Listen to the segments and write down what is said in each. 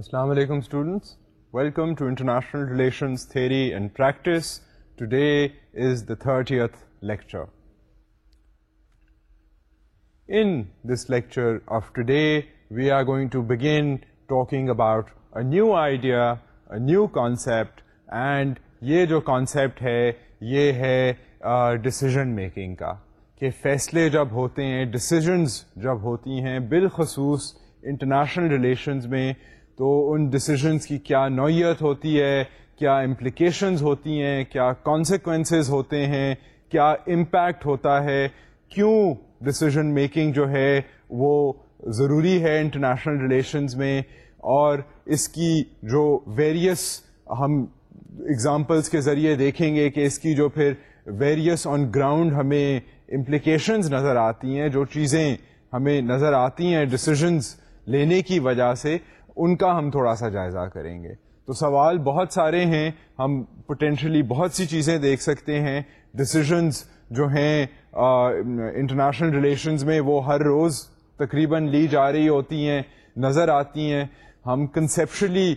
السلام علیکم students welcome to international relations theory and practice today is the thirtieth lecture in this lecture of today we are going to begin talking about a new idea new concept and یہ جو concept ہے یہ ہے decision making کا کہ فیصلے جب ہوتے ہیں ڈسیزنز جب ہوتی ہیں بالخصوص انٹرنیشنل ریلیشنز میں تو ان ڈسیزنس کی کیا نوعیت ہوتی ہے کیا امپلیکیشنز ہوتی ہیں کیا کانسیکوینسز ہوتے ہیں کیا امپیکٹ ہوتا ہے کیوں ڈسیزن میکنگ جو ہے وہ ضروری ہے انٹرنیشنل ریلیشنز میں اور اس کی جو ویریس ہم اگزامپلس کے ذریعے دیکھیں گے کہ اس کی جو پھر ویریس آن گراؤنڈ ہمیں امپلیکیشنز نظر آتی ہیں جو چیزیں ہمیں نظر آتی ہیں ڈسیزنز لینے کی وجہ سے ان کا ہم تھوڑا سا جائزہ کریں گے تو سوال بہت سارے ہیں ہم پوٹینشلی بہت سی چیزیں دیکھ سکتے ہیں ڈسیزنس جو ہیں انٹرنیشنل ریلیشنز میں وہ ہر روز تقریباً لی جا رہی ہوتی ہیں نظر آتی ہیں ہم کنسیپشلی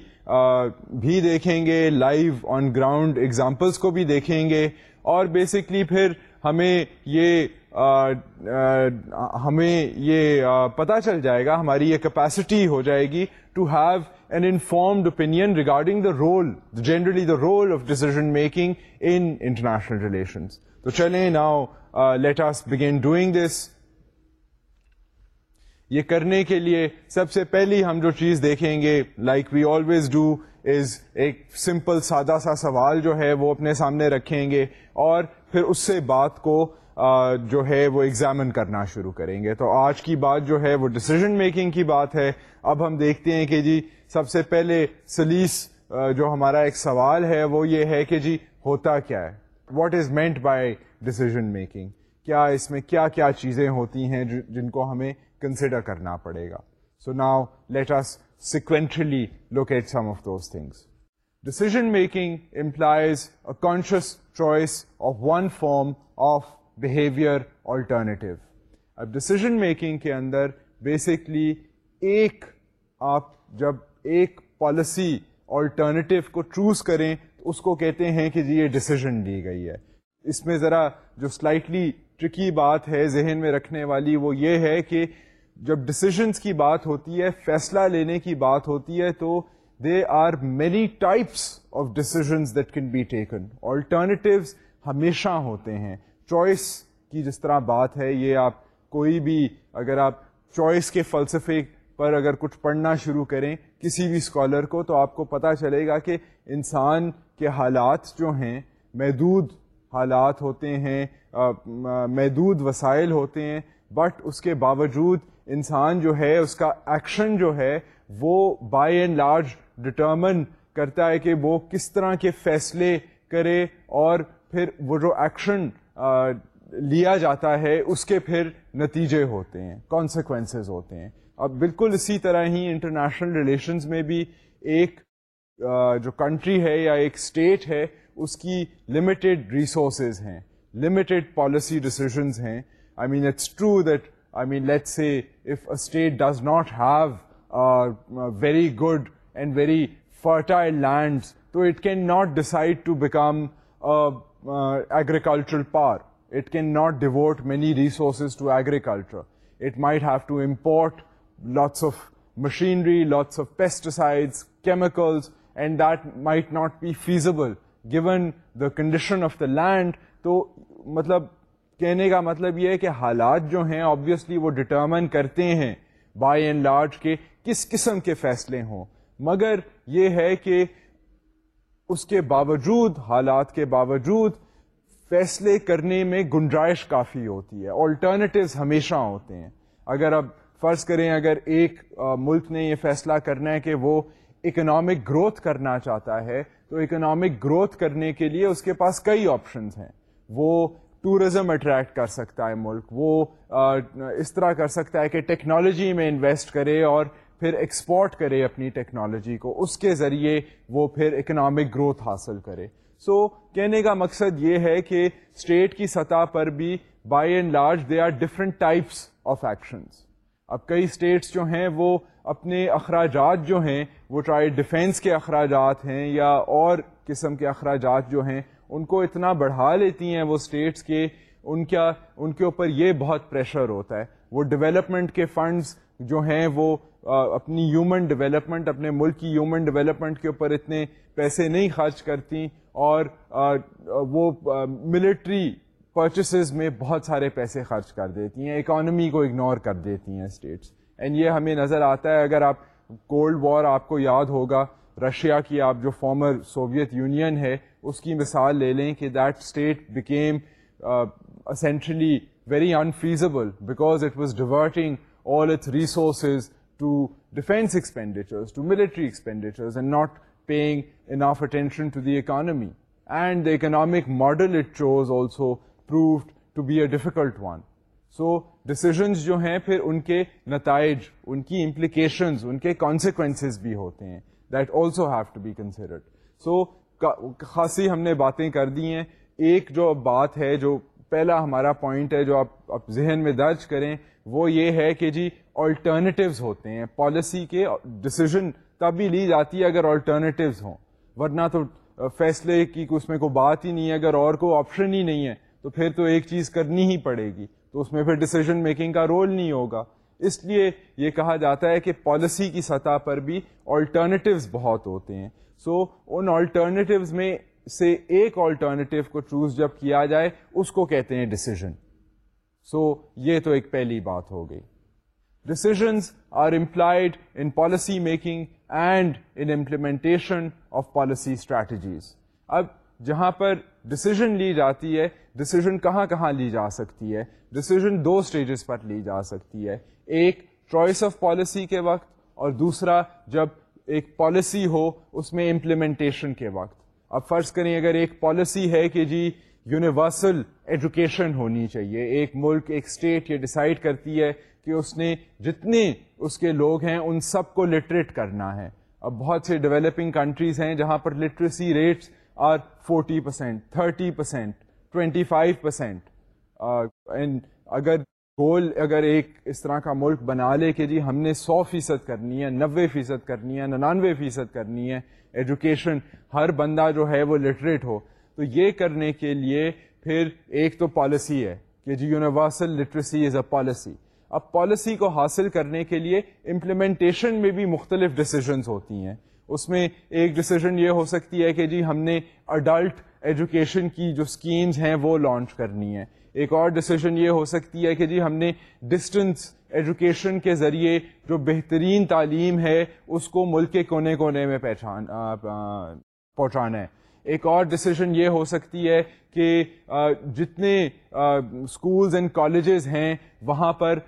بھی دیکھیں گے لائیو آن گراؤنڈ ایگزامپلس کو بھی دیکھیں گے اور بیسکلی پھر ہمیں یہ ہمیں یہ پتا چل جائے گا ہماری یہ کیپیسٹی ہو جائے گی to have an informed opinion regarding the role generally the role of decision making international relations تو چلیں now let us begin doing this یہ کرنے کے لیے سب سے پہلی ہم جو چیز دیکھیں گے like we always do is ایک سمپل سادہ سا سوال جو ہے وہ اپنے سامنے رکھیں گے اور پھر اس سے بات کو جو ہے وہ ایگزامن کرنا شروع کریں گے تو آج کی بات جو ہے وہ ڈسیزن میکنگ کی بات ہے اب ہم دیکھتے ہیں کہ جی سب سے پہلے سلیس جو ہمارا ایک سوال ہے وہ یہ ہے کہ جی ہوتا کیا ہے what is meant by decision making کیا اس میں کیا کیا چیزیں ہوتی ہیں جن کو ہمیں کنسیڈر کرنا پڑے گا so now let us sequentially locate some of those things decision making implies a conscious choice of one form of behaviour alternative اب ڈسیزن میکنگ کے اندر بیسکلی ایک آپ جب ایک پالیسی آلٹرنیٹیو کو چوز کریں تو اس کو کہتے ہیں کہ جی یہ ڈسیزن لی گئی ہے اس میں ذرا جو سلائٹلی ٹرکی بات ہے ذہن میں رکھنے والی وہ یہ ہے کہ جب ڈسیزنس کی بات ہوتی ہے فیصلہ لینے کی بات ہوتی ہے تو they are many types of decisions that can be taken alternatives ہمیشہ ہوتے ہیں چوائس کی جس طرح بات ہے یہ آپ کوئی بھی اگر آپ چوائس کے فلسفے پر اگر کچھ پڑھنا شروع کریں کسی بھی اسکالر کو تو آپ کو پتہ چلے گا کہ انسان کے حالات جو ہیں محدود حالات ہوتے ہیں محدود وسائل ہوتے ہیں بٹ اس کے باوجود انسان جو ہے اس کا ایکشن جو ہے وہ بائی اینڈ لارج ڈٹرمن کرتا ہے کہ وہ کس طرح کے فیصلے کرے اور پھر وہ جو ایکشن لیا جاتا ہے اس کے پھر نتیجے ہوتے ہیں کانسیکوینسز ہوتے ہیں اب بالکل اسی طرح ہی انٹرنیشنل ریلیشنز میں بھی ایک جو کنٹری ہے یا ایک اسٹیٹ ہے اس کی لمیٹیڈ ریسورسز ہیں لمیٹیڈ پالیسی ڈسیزنز ہیں I mean it's true that I mean let if a state does not have very good and very fertile lands تو it can not decide to become agri power it can't devote many resources to agriculture lots of machinery lots of pesticide chemicals and that might not be feasible given the condition of the land تو مطلب کہنے کا مطلب یہ ہے کہ حالات جو ہیں آبویئسلی وہ ڈٹرمن کرتے ہیں بائی اینڈ لارج کے کس قسم کے فیصلے ہوں مگر یہ ہے کہ اس کے باوجود حالات کے باوجود فیصلے کرنے میں گنجائش کافی ہوتی ہے آلٹرنیٹیوز ہمیشہ ہوتے ہیں اگر اب فرض کریں اگر ایک ملک نے یہ فیصلہ کرنا ہے کہ وہ اکنامک گروتھ کرنا چاہتا ہے تو اکنامک گروتھ کرنے کے لیے اس کے پاس کئی آپشنز ہیں وہ ٹورزم اٹریکٹ کر سکتا ہے ملک وہ اس طرح کر سکتا ہے کہ ٹیکنالوجی میں انویسٹ کرے اور پھر ایکسپورٹ کرے اپنی ٹیکنالوجی کو اس کے ذریعے وہ پھر اکنامک گروتھ حاصل کرے سو so, کہنے کا مقصد یہ ہے کہ اسٹیٹ کی سطح پر بھی by and large they are different types of actions اب کئی اسٹیٹس جو ہیں وہ اپنے اخراجات جو ہیں وہ چاہے ڈیفینس کے اخراجات ہیں یا اور قسم کے اخراجات جو ہیں ان کو اتنا بڑھا لیتی ہیں وہ اسٹیٹس کے ان کا ان کے اوپر یہ بہت پریشر ہوتا ہے وہ ڈیولپمنٹ کے فنڈز جو ہیں وہ اپنی ہیومن ڈیولپمنٹ اپنے ملک کی ہیومن ڈیولپمنٹ کے اوپر اتنے پیسے نہیں خرچ کرتی اور وہ ملٹری پرچیسز میں بہت سارے پیسے خرچ کر دیتی ہیں اکانومی کو اگنور کر دیتی ہیں اسٹیٹس اینڈ یہ ہمیں نظر آتا ہے اگر آپ کولڈ وار آپ کو یاد ہوگا رشیا کی آپ جو فارمر سوویت یونین ہے اس کی مثال لے لیں کہ that state became essentially very infeasible because it was diverting all its resources to defense expenditures, to military expenditures, and not paying enough attention to the economy. And the economic model it chose also proved to be a difficult one. So decisions جو ہیں پھر ان کے نتائج ان کی implications ان کے consequences بھی ہوتے ہیں that also have to be considered. So خاصی ہم نے باتیں کر دی ہیں ایک جو بات ہے جو پہلا ہمارا پوائنٹ ہے جو آپ آپ ذہن میں درج کریں وہ یہ ہے کہ جی آلٹرنیٹیوز ہوتے ہیں پالیسی کے ڈسیزن تبھی لی جاتی ہے اگر آلٹرنیٹیوز ہوں ورنہ تو فیصلے کی اس میں کوئی بات ہی نہیں ہے اگر اور کوئی آپشن ہی نہیں ہے تو پھر تو ایک چیز کرنی ہی پڑے گی تو اس میں پھر ڈسیزن میکنگ کا رول نہیں ہوگا اس لیے یہ کہا جاتا ہے کہ پالیسی کی سطح پر بھی آلٹرنیٹیوز بہت ہوتے ہیں سو so, ان آلٹرنیٹیوز میں سے ایک آلٹرنیٹو کو چوز جب کیا جائے اس کو کہتے ہیں ڈسیزن سو یہ تو ایک پہلی بات ہو گئی decisions are employed in policy making and in implementation of policy strategies اب جہاں پر ڈسیزن لی جاتی ہے ڈسیزن کہاں کہاں لی جا سکتی ہے ڈسیزن دو اسٹیجز پر لی جا سکتی ہے ایک چوائس آف پالیسی کے وقت اور دوسرا جب ایک پالیسی ہو اس میں امپلیمنٹیشن کے وقت اب فرض کریں اگر ایک پالیسی ہے کہ جی یونیورسل ایجوکیشن ہونی چاہیے ایک ملک ایک اسٹیٹ یہ ڈیسائڈ کرتی ہے کہ اس نے جتنے اس کے لوگ ہیں ان سب کو لٹریٹ کرنا ہے اب بہت سے ڈیولپنگ کنٹریز ہیں جہاں پر literacy rates are forty percent thirty percent twenty five percent and اگر گول اگر ایک اس طرح کا ملک بنا لے کہ جی ہم نے سو فیصد کرنی ہے نوے فیصد کرنی ہے ننانوے فیصد کرنی ہے ایجوکیشن ہر بندہ جو ہے وہ لٹریٹ ہو تو یہ کرنے کے لیے پھر ایک تو پالیسی ہے کہ جی universal literacy is a policy اب پالیسی کو حاصل کرنے کے لیے امپلیمنٹیشن میں بھی مختلف ڈیسیزنس ہوتی ہیں اس میں ایک ڈیسیزن یہ ہو سکتی ہے کہ جی ہم نے اڈلٹ ایجوکیشن کی جو اسکیمز ہیں وہ لانچ کرنی ہے ایک اور ڈسیزن یہ ہو سکتی ہے کہ جی ہم نے ڈسٹینس ایجوکیشن کے ذریعے جو بہترین تعلیم ہے اس کو ملک کے کونے کونے میں پہچان پہنچانا ہے ایک اور ڈسیزن یہ ہو سکتی ہے کہ جتنے اسکولز اینڈ کالجز ہیں وہاں پر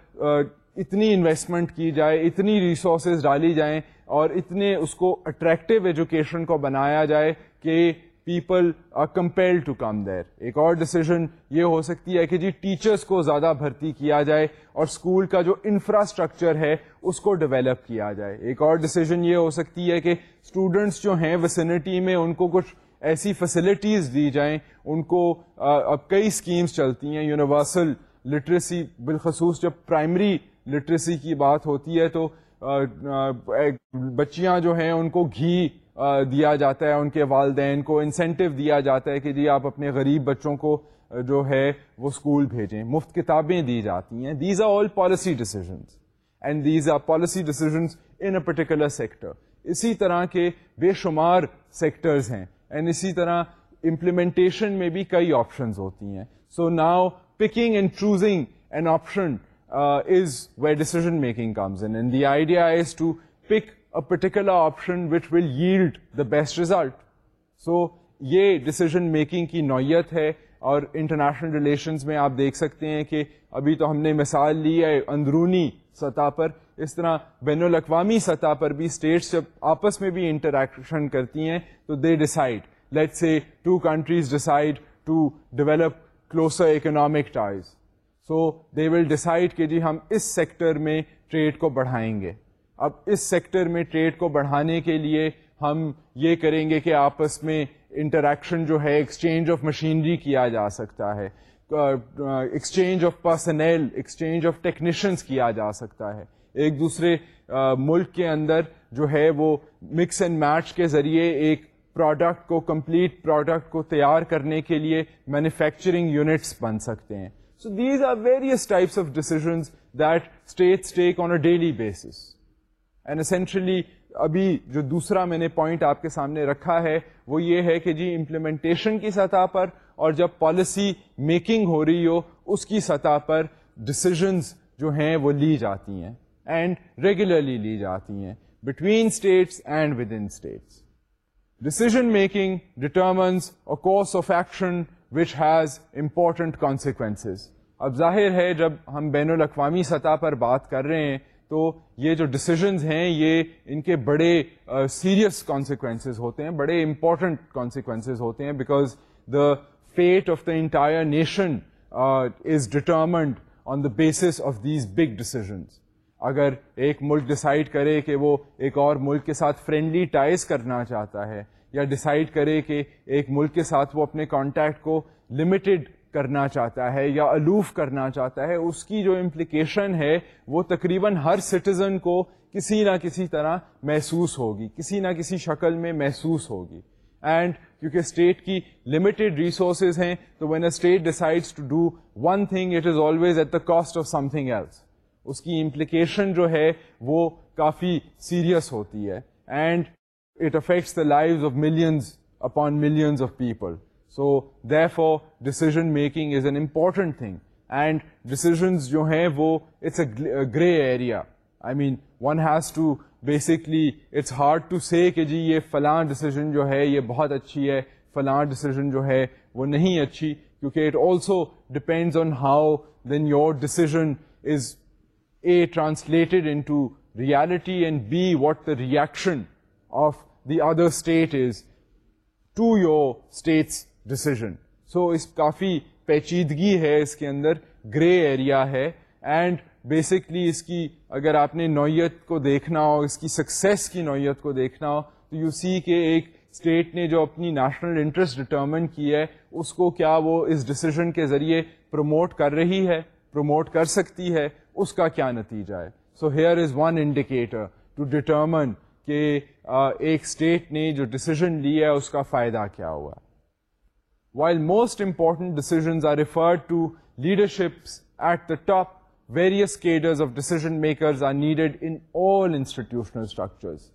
اتنی انویسٹمنٹ کی جائے اتنی ریسورسز ڈالی جائیں اور اتنے اس کو اٹریکٹیو ایجوکیشن کو بنایا جائے کہ people are compare to come there ایک اور ڈسیزن یہ ہو سکتی ہے کہ جی ٹیچرس کو زیادہ بھرتی کیا جائے اور اسکول کا جو انفراسٹرکچر ہے اس کو ڈیولپ کیا جائے ایک اور ڈسیزن یہ ہو سکتی ہے کہ اسٹوڈنٹس جو ہیں وسینٹی میں ان کو کچھ ایسی فیسلٹیز دی جائیں ان کو اب کئی اسکیمس چلتی ہیں یونیورسل لٹریسی بالخصوص جب پرائمری لٹریسی کی بات ہوتی ہے تو بچیاں جو ہیں ان کو گھی دیا جاتا ہے ان کے والدین کو انسینٹیو دیا جاتا ہے کہ جی آپ اپنے غریب بچوں کو جو ہے وہ اسکول بھیجیں مفت کتابیں دی جاتی ہیں these are all policy decisions and these are policy decisions in a particular sector اسی طرح کے بے شمار سیکٹرز ہیں اینڈ اسی طرح امپلیمنٹیشن میں بھی کئی آپشنز ہوتی ہیں so now picking and choosing an option is where decision making comes in and the idea is to pick particular option which will yield the best result so یہ decision making کی نوعیت ہے اور international relations میں آپ دیکھ سکتے ہیں کہ ابھی تو ہم نے مثال لی ہے اندرونی سطح پر اس طرح بین الاقوامی سطح پر بھی اسٹیٹس جب آپس میں بھی انٹریکشن کرتی ہیں تو they decide let say two countries decide to develop closer economic ties so they will decide کہ جی ہم اس سیکٹر میں ٹریڈ کو بڑھائیں گے اب اس سیکٹر میں ٹریڈ کو بڑھانے کے لیے ہم یہ کریں گے کہ آپس میں انٹریکشن جو ہے ایکسچینج آف مشینری کیا جا سکتا ہے exchange of personnel exchange of technicians کیا جا سکتا ہے ایک دوسرے ملک کے اندر جو ہے وہ مکس اینڈ میچ کے ذریعے ایک پروڈکٹ کو کمپلیٹ پروڈکٹ کو تیار کرنے کے لیے مینوفیکچرنگ یونٹس بن سکتے ہیں so these are various types of decisions that states take on a daily basis and essentially ابھی جو دوسرا میں نے پوائنٹ آپ کے سامنے رکھا ہے وہ یہ ہے کہ جی امپلیمنٹیشن کی سطح پر اور جب پالیسی میکنگ ہو رہی ہو اس کی سطح پر ڈسیزنس جو ہیں وہ لی جاتی ہیں اینڈ ریگولرلی لی جاتی ہیں between states and within states decision making determines اور course of action which has important consequences اب ظاہر ہے جب ہم بین الاقوامی سطح پر بات کر رہے ہیں تو یہ جو ڈسیزنز ہیں یہ ان کے بڑے سیریس کانسیکوینسز ہوتے ہیں بڑے امپورٹنٹ کانسیکوینسز ہوتے ہیں because the fate of the entire nation is determined on the basis of these big decisions اگر ایک ملک ڈسائڈ کرے کہ وہ ایک اور ملک کے ساتھ فرینڈلی ٹائز کرنا چاہتا ہے یا ڈسائڈ کرے کہ ایک ملک کے ساتھ وہ اپنے کانٹیکٹ کو لمیٹڈ کرنا چاہتا ہے یا الوف کرنا چاہتا ہے اس کی جو امپلیکیشن ہے وہ تقریباً ہر سٹیزن کو کسی نہ کسی طرح محسوس ہوگی کسی نہ کسی شکل میں محسوس ہوگی اینڈ کیونکہ اسٹیٹ کی لمیٹیڈ ریسورسز ہیں تو when a state decides to do one thing it is always at the cost of something else اس کی امپلیکیشن جو ہے وہ کافی سیریس ہوتی ہے and it affects the life of millions upon millions of people so therefore decision making is an important thing and decisions جو ہیں وہ it's a grey area I mean one has to basically it's hard to سے کہ جی یہ فلاں decision جو ہے یہ بہت اچھی ہے فلاں ڈسیزن جو ہے وہ نہیں اچھی کیونکہ it also depends on how then your decision is a translated into reality and be what the reaction of the other state is to your states decision so اس کافی پیچیدگی ہے اس کے اندر گرے ایریا ہے اینڈ بیسکلی اس کی اگر آپ نے نوعیت کو دیکھنا ہو اس کی سکسیس کی نوعیت کو دیکھنا ہو تو یو سی کہ ایک اسٹیٹ نے جو اپنی نیشنل انٹرسٹ ڈٹرمن کی ہے اس کو کیا وہ اس ڈسیزن کے ذریعے پروموٹ کر رہی ہے پروموٹ کر سکتی ہے اس کا کیا نتیجہ ہے so here is one indicator to determine کہ ایک اسٹیٹ نے جو ڈسیزن لی ہے اس کا فائدہ کیا ہوا ہے while most referred to to leaderships at the top cadres of decision makers are needed in all institutional structures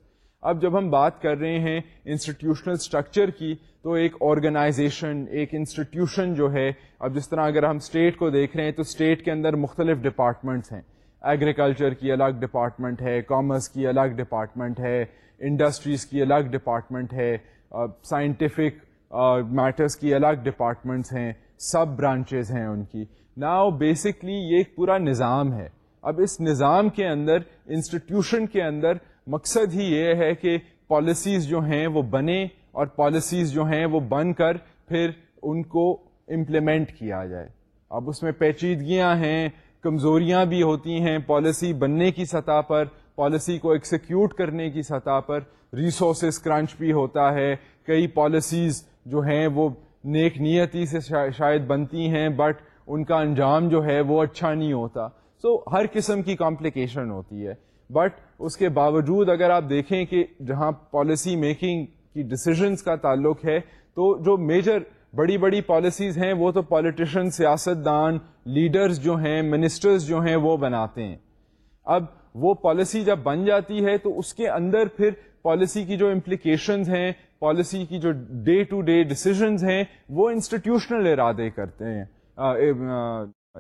اب جب ہم بات کر رہے ہیں انسٹیٹیوشنل اسٹرکچر کی تو ایک آرگنائزیشن ایک انسٹیٹیوشن جو ہے اب جس طرح اگر ہم اسٹیٹ کو دیکھ رہے ہیں تو اسٹیٹ کے اندر مختلف ڈپارٹمنٹس ہیں ایگریکلچر کی الگ ڈپارٹمنٹ ہے کامرس کی الگ ڈپارٹمنٹ ہے انڈسٹریز کی الگ ڈپارٹمنٹ ہے سائنٹیفک میٹرس کی الگ ڈپارٹمنٹس ہیں سب برانچز ہیں ان کی ناؤ بیسکلی یہ ایک پورا نظام ہے اب اس نظام کے اندر انسٹیٹیوشن کے اندر مقصد ہی یہ ہے کہ پالیسیز جو ہیں وہ بنے اور پالیسیز جو ہیں وہ بن کر پھر ان کو امپلیمنٹ کیا جائے اب اس میں پیچیدگیاں ہیں کمزوریاں بھی ہوتی ہیں پالیسی بننے کی سطح پر پالیسی کو ایکسیکیوٹ کرنے کی سطح پر ریسورسز کرنچ بھی ہوتا ہے کئی پالیسیز جو ہیں وہ نیک نیتی سے شاید بنتی ہیں بٹ ان کا انجام جو ہے وہ اچھا نہیں ہوتا سو so, ہر قسم کی کمپلیکیشن ہوتی ہے بٹ اس کے باوجود اگر آپ دیکھیں کہ جہاں پالیسی میکنگ کی ڈسیزنس کا تعلق ہے تو جو میجر بڑی بڑی پالیسیز ہیں وہ تو پالیٹیشن سیاست دان لیڈرز جو ہیں منسٹرز جو ہیں وہ بناتے ہیں اب وہ پالیسی جب بن جاتی ہے تو اس کے اندر پھر پالیسی کی جو امپلیکیشنز ہیں پالیسی کی جو ڈے ٹو ڈے ڈسیزنز ہیں وہ انسٹیٹیوشنل ارادے کرتے ہیں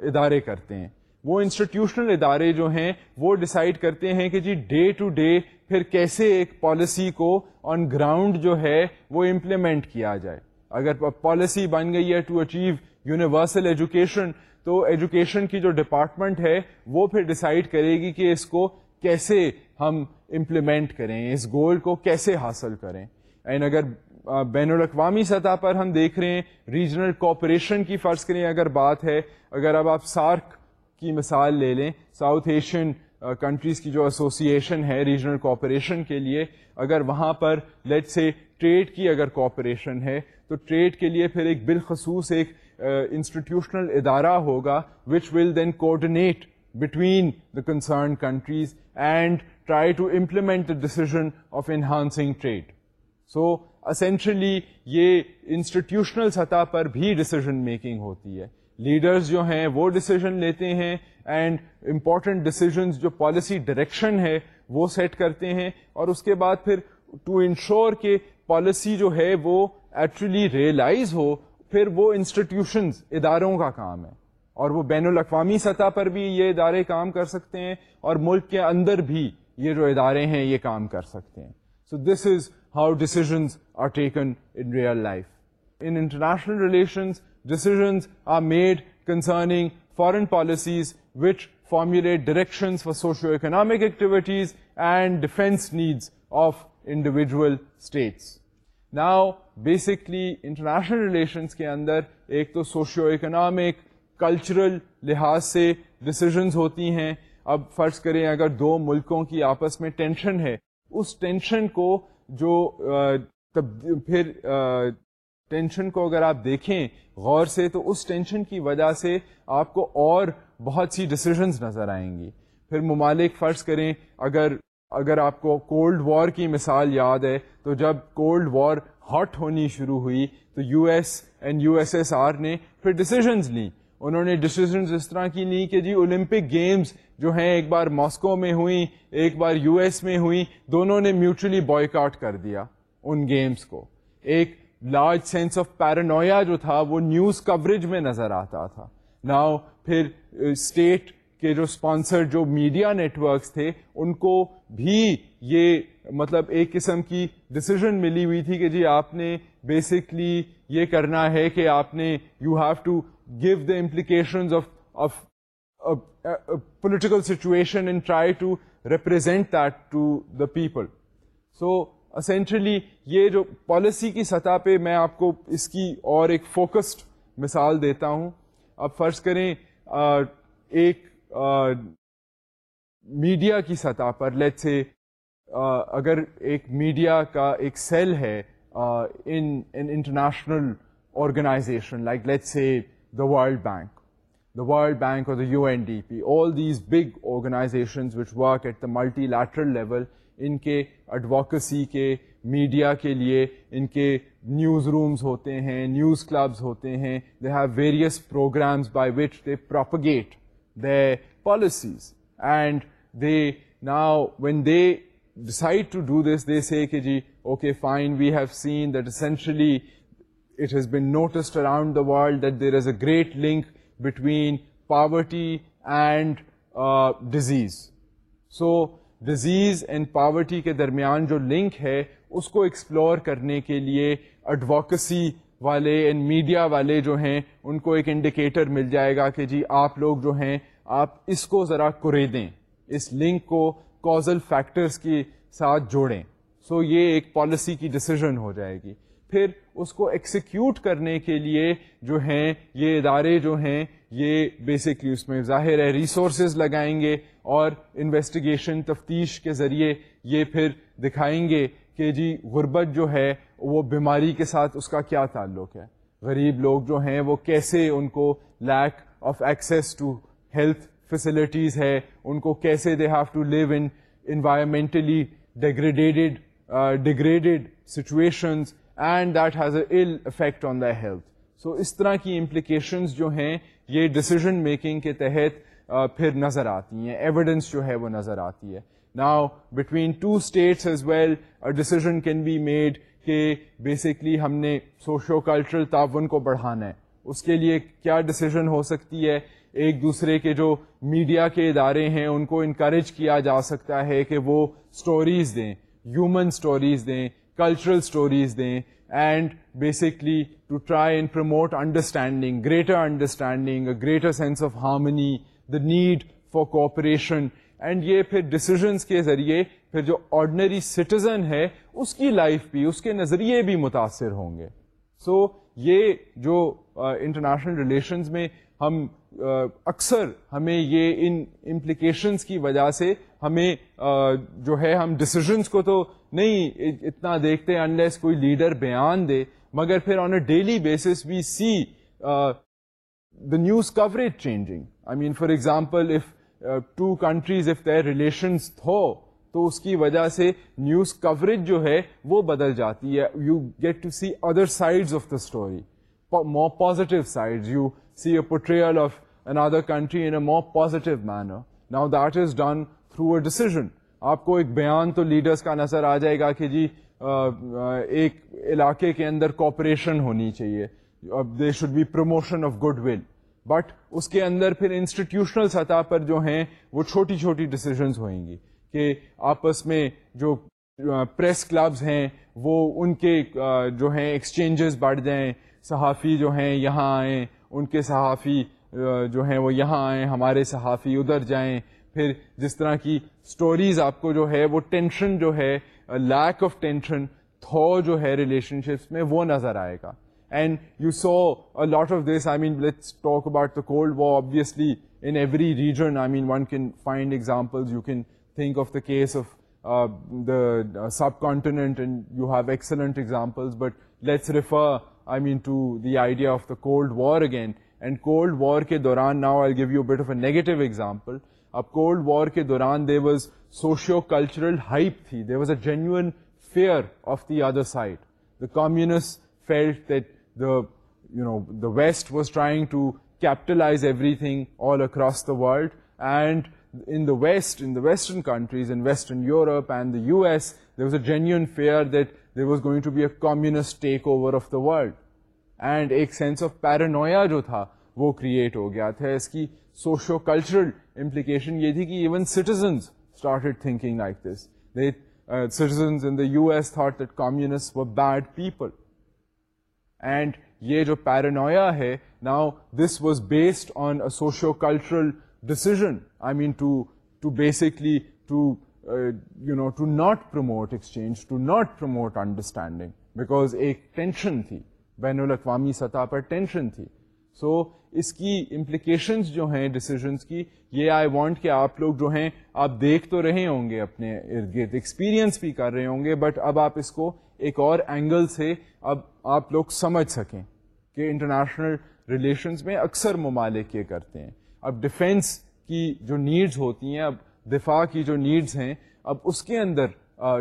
ادارے کرتے ہیں وہ انسٹیٹیوشنل ادارے جو ہیں وہ ڈیسائیڈ کرتے ہیں کہ جی ڈے ٹو ڈے پھر کیسے ایک پالیسی کو آن گراؤنڈ جو ہے وہ امپلیمنٹ کیا جائے اگر پالیسی بن گئی ہے ٹو اچیو یونیورسل ایجوکیشن تو ایجوکیشن کی جو ڈپارٹمنٹ ہے وہ پھر ڈیسائیڈ کرے گی کہ اس کو کیسے ہم امپلیمنٹ کریں اس گول کو کیسے حاصل کریں اینڈ اگر بین الاقوامی سطح پر ہم دیکھ رہے ہیں ریجنل کوپریشن کی فرض کریں اگر بات ہے اگر اب آپ سارک کی مثال لے لیں ساؤتھ ایشین کنٹریز کی جو ایسوسیشن ہے ریجنل کوپریشن کے لیے اگر وہاں پر لیٹ سے ٹریڈ کی اگر کوپریشن ہے تو ٹریڈ کے لیے پھر ایک بالخصوص ایک انسٹیٹیوشنل uh, ادارہ ہوگا which will then coordinate between the concern countries and try to implement the decision of enhancing trade so essentially یہ انسٹیٹیوشنل سطح پر بھی ڈسیزن میکنگ ہوتی ہے لیڈرز جو ہیں وہ ڈسیزن لیتے ہیں اینڈ امپورٹنٹ ڈسیزنز جو پالیسی ڈائریکشن ہے وہ سیٹ کرتے ہیں اور اس کے بعد پھر ٹو انشور کہ پالیسی جو ہے وہ ایکچولی ریئلائز ہو پھر وہ انسٹیٹیوشنز اداروں کا کام ہے اور وہ بین الاقوامی سطح پر بھی یہ ادارے کام کر سکتے ہیں اور ملک کے اندر بھی یہ جو ادارے ہیں یہ کام کر سکتے ہیں so this is how decides in real life international of individual states now basically international relations کے اندر ایک تو سوشیو اکنامک کلچرل لحاظ سے ڈسیزنز ہوتی ہیں اب فرض کریں اگر دو ملکوں کی آپس میں ٹینشن ہے اس ٹینشن کو جو پھر ٹینشن کو اگر آپ دیکھیں غور سے تو اس ٹینشن کی وجہ سے آپ کو اور بہت سی ڈسیزنس نظر آئیں گی پھر ممالک فرض کریں اگر اگر آپ کو کولڈ وار کی مثال یاد ہے تو جب کولڈ وار ہاٹ ہونی شروع ہوئی تو U S and U S S R نے پھر ڈسیزنز لیں انہوں نے ڈسیزنز اس طرح کی لی کہ جی اولمپک گیمز جو ہیں ایک بار ماسکو میں ہوئیں ایک بار یو ایس میں ہوئیں دونوں نے میوچلی بوائکاٹ کر دیا ان گیمز کو ایک لارج سینس آف پیرانویا جو تھا وہ نیوز کوریج میں نظر آتا تھا ناؤ پھر اسٹیٹ کے جو اسپانسر جو میڈیا نیٹورکس تھے ان کو بھی یہ مطلب ایک قسم کی ڈسیزن ملی ہوئی تھی کہ جی آپ نے بیسکلی یہ کرنا ہے کہ آپ نے you have to go implications of political سچویشنٹ that to the people so essentially یہ جو پالیسی کی سطح پہ میں آپ کو اس کی اور ایک فوکسڈ مثال دیتا ہوں اب فرض کریں ایک میڈیا کی سطح پر لیٹ سے اگر ایک میڈیا کا ایک سیل ہے in international organisation like let say World Bank the World Bank Bank the U N D P all these big organisations at the multilateral level ان کے ایڈوکیسی کے میڈیا کے لیے ان کے نیوز رومز ہوتے ہیں نیوز کلبز ہوتے ہیں they have various programmes by which they propagate the policies and they now when they decide to do this they say کہ جی okay fine we have seen that essentially it has been noticed around the world that there is a great link between poverty and disease so disease and poverty کے درمیان جو link ہے اس کو explore کرنے کے لیے ایڈوکسی والے اینڈ میڈیا والے جو ہیں ان کو ایک انڈیکیٹر مل جائے گا کہ جی آپ لوگ جو ہیں آپ اس کو ذرا کرے دیں اس لنک کو کازل فیکٹرس کے ساتھ جوڑیں سو so یہ ایک پالیسی کی ڈسیزن ہو جائے گی پھر اس کو ایکسیکیوٹ کرنے کے لیے جو ہیں یہ ادارے جو ہیں یہ بیسکلی اس میں ظاہر ہے ریسورسز لگائیں گے اور انویسٹیگیشن تفتیش کے ذریعے یہ پھر دکھائیں گے کہ جی غربت جو ہے وہ بیماری کے ساتھ اس کا کیا تعلق ہے غریب لوگ جو ہیں وہ کیسے ان کو lack of access to health facilities ہے ان کو کیسے they have to live environmentally degraded degraded situations and that has a ill effect on the health so اس طرح کی امپلیکیشنز جو ہیں یہ ڈسیزن میکنگ کے تحت پھر نظر آتی ہیں ایویڈنس جو ہے وہ نظر آتی ہے now between two states as well decision can be made کہ بیسکلی ہم نے سوشو کلچرل تعاون کو بڑھانا ہے اس کے لیے کیا ڈسیزن ہو سکتی ہے ایک دوسرے کے جو میڈیا کے ادارے ہیں ان کو انکریج کیا جا سکتا ہے کہ وہ اسٹوریز دیں ہیومن اسٹوریز دیں کلچرل اسٹوریز دیں and basically to try and promote understanding greater understanding greater sense of harmony the need for cooperation and یہ پھر ڈسیزنس کے ذریعے پھر جو آرڈنری سٹیزن ہے اس کی لائف بھی اس کے نظریے بھی متاثر ہوں گے سو so, یہ جو انٹرنیشنل uh, ریلیشنز میں ہم اکثر ہمیں یہ ان امپلیکیشنس کی وجہ سے ہمیں جو ہے ہم ڈسیزنس کو تو نہیں اتنا دیکھتے انلیس کوئی لیڈر بیان دے مگر پھر on a daily basis we see the news coverage changing I mean for example if two countries if their relations ہو تو اس کی وجہ سے نیوز کوریج جو ہے وہ بدل جاتی ہے you get to see other sides of the story more positive sides you see a of of country country in a more manner. Now that is done through a decision آپ کو ایک بیان تو لیڈرس کا نظر آ جائے گا کہ جی ایک علاقے کے اندر کوپریشن ہونی چاہیے they should be promotion of goodwill but اس کے اندر پھر انسٹیٹیوشنل سطح پر جو ہیں وہ چھوٹی چھوٹی ڈسیزنس ہوئیں گی کہ آپس میں جو پریس کلبز ہیں وہ ان کے جو ہیں ایکسچینجز بڑھ جائیں صحافی جو ہیں یہاں آئیں ان کے صحافی جو ہیں وہ یہاں آئیں ہمارے صحافی ادھر جائیں پھر جس طرح کی اسٹوریز آپ کو جو ہے وہ ٹینشن جو ہے لیک آف ٹینشن تھو جو ہے ریلیشن شپس میں وہ نظر آئے گا and you so lot of this I mean let's talk about the Cold War obviously in every region I mean one can find examples you can think of the case of the subcontinent and you have excellent examples but let's refer I mean to the idea of the Cold War again and Cold War کے دوران now I give you bit of a negative example اب Cold War کے دوران they was socio cultural hype تھی they was a genuine fear of the other side the site that the you know the West was trying to capitalise everything all across the world and in West in the Western countries Western Europe and the U S there was a genuine fear that there was going to be a communist takeover of the world and ایک sense of paranoia جو تھا وہ create ہو گیا تھا اس کی socio cultural implication یہ تھی کہ even citizens started thinking like this they citizens in the U S thought that communist were bad people and یہ جو پیرانویا ہے now this was based on a socio cultural decision I mean to to basically to you know to not promote exchange to not promote understanding because ایک tension تھی بین الاقوامی سطح پر tension تھی سو so, اس کی امپلیکیشنز جو ہیں ڈسیزنس کی یہ آئی وانٹ کہ آپ لوگ جو ہیں آپ دیکھ تو رہے ہوں گے اپنے ارد گرد ایکسپیرئنس بھی کر رہے ہوں گے بٹ اب آپ اس کو ایک اور اینگل سے اب آپ لوگ سمجھ سکیں کہ انٹرنیشنل ریلیشنز میں اکثر ممالک یہ کرتے ہیں اب ڈیفینس کی جو نیڈز ہوتی ہیں اب دفاع کی جو نیڈز ہیں اب اس کے اندر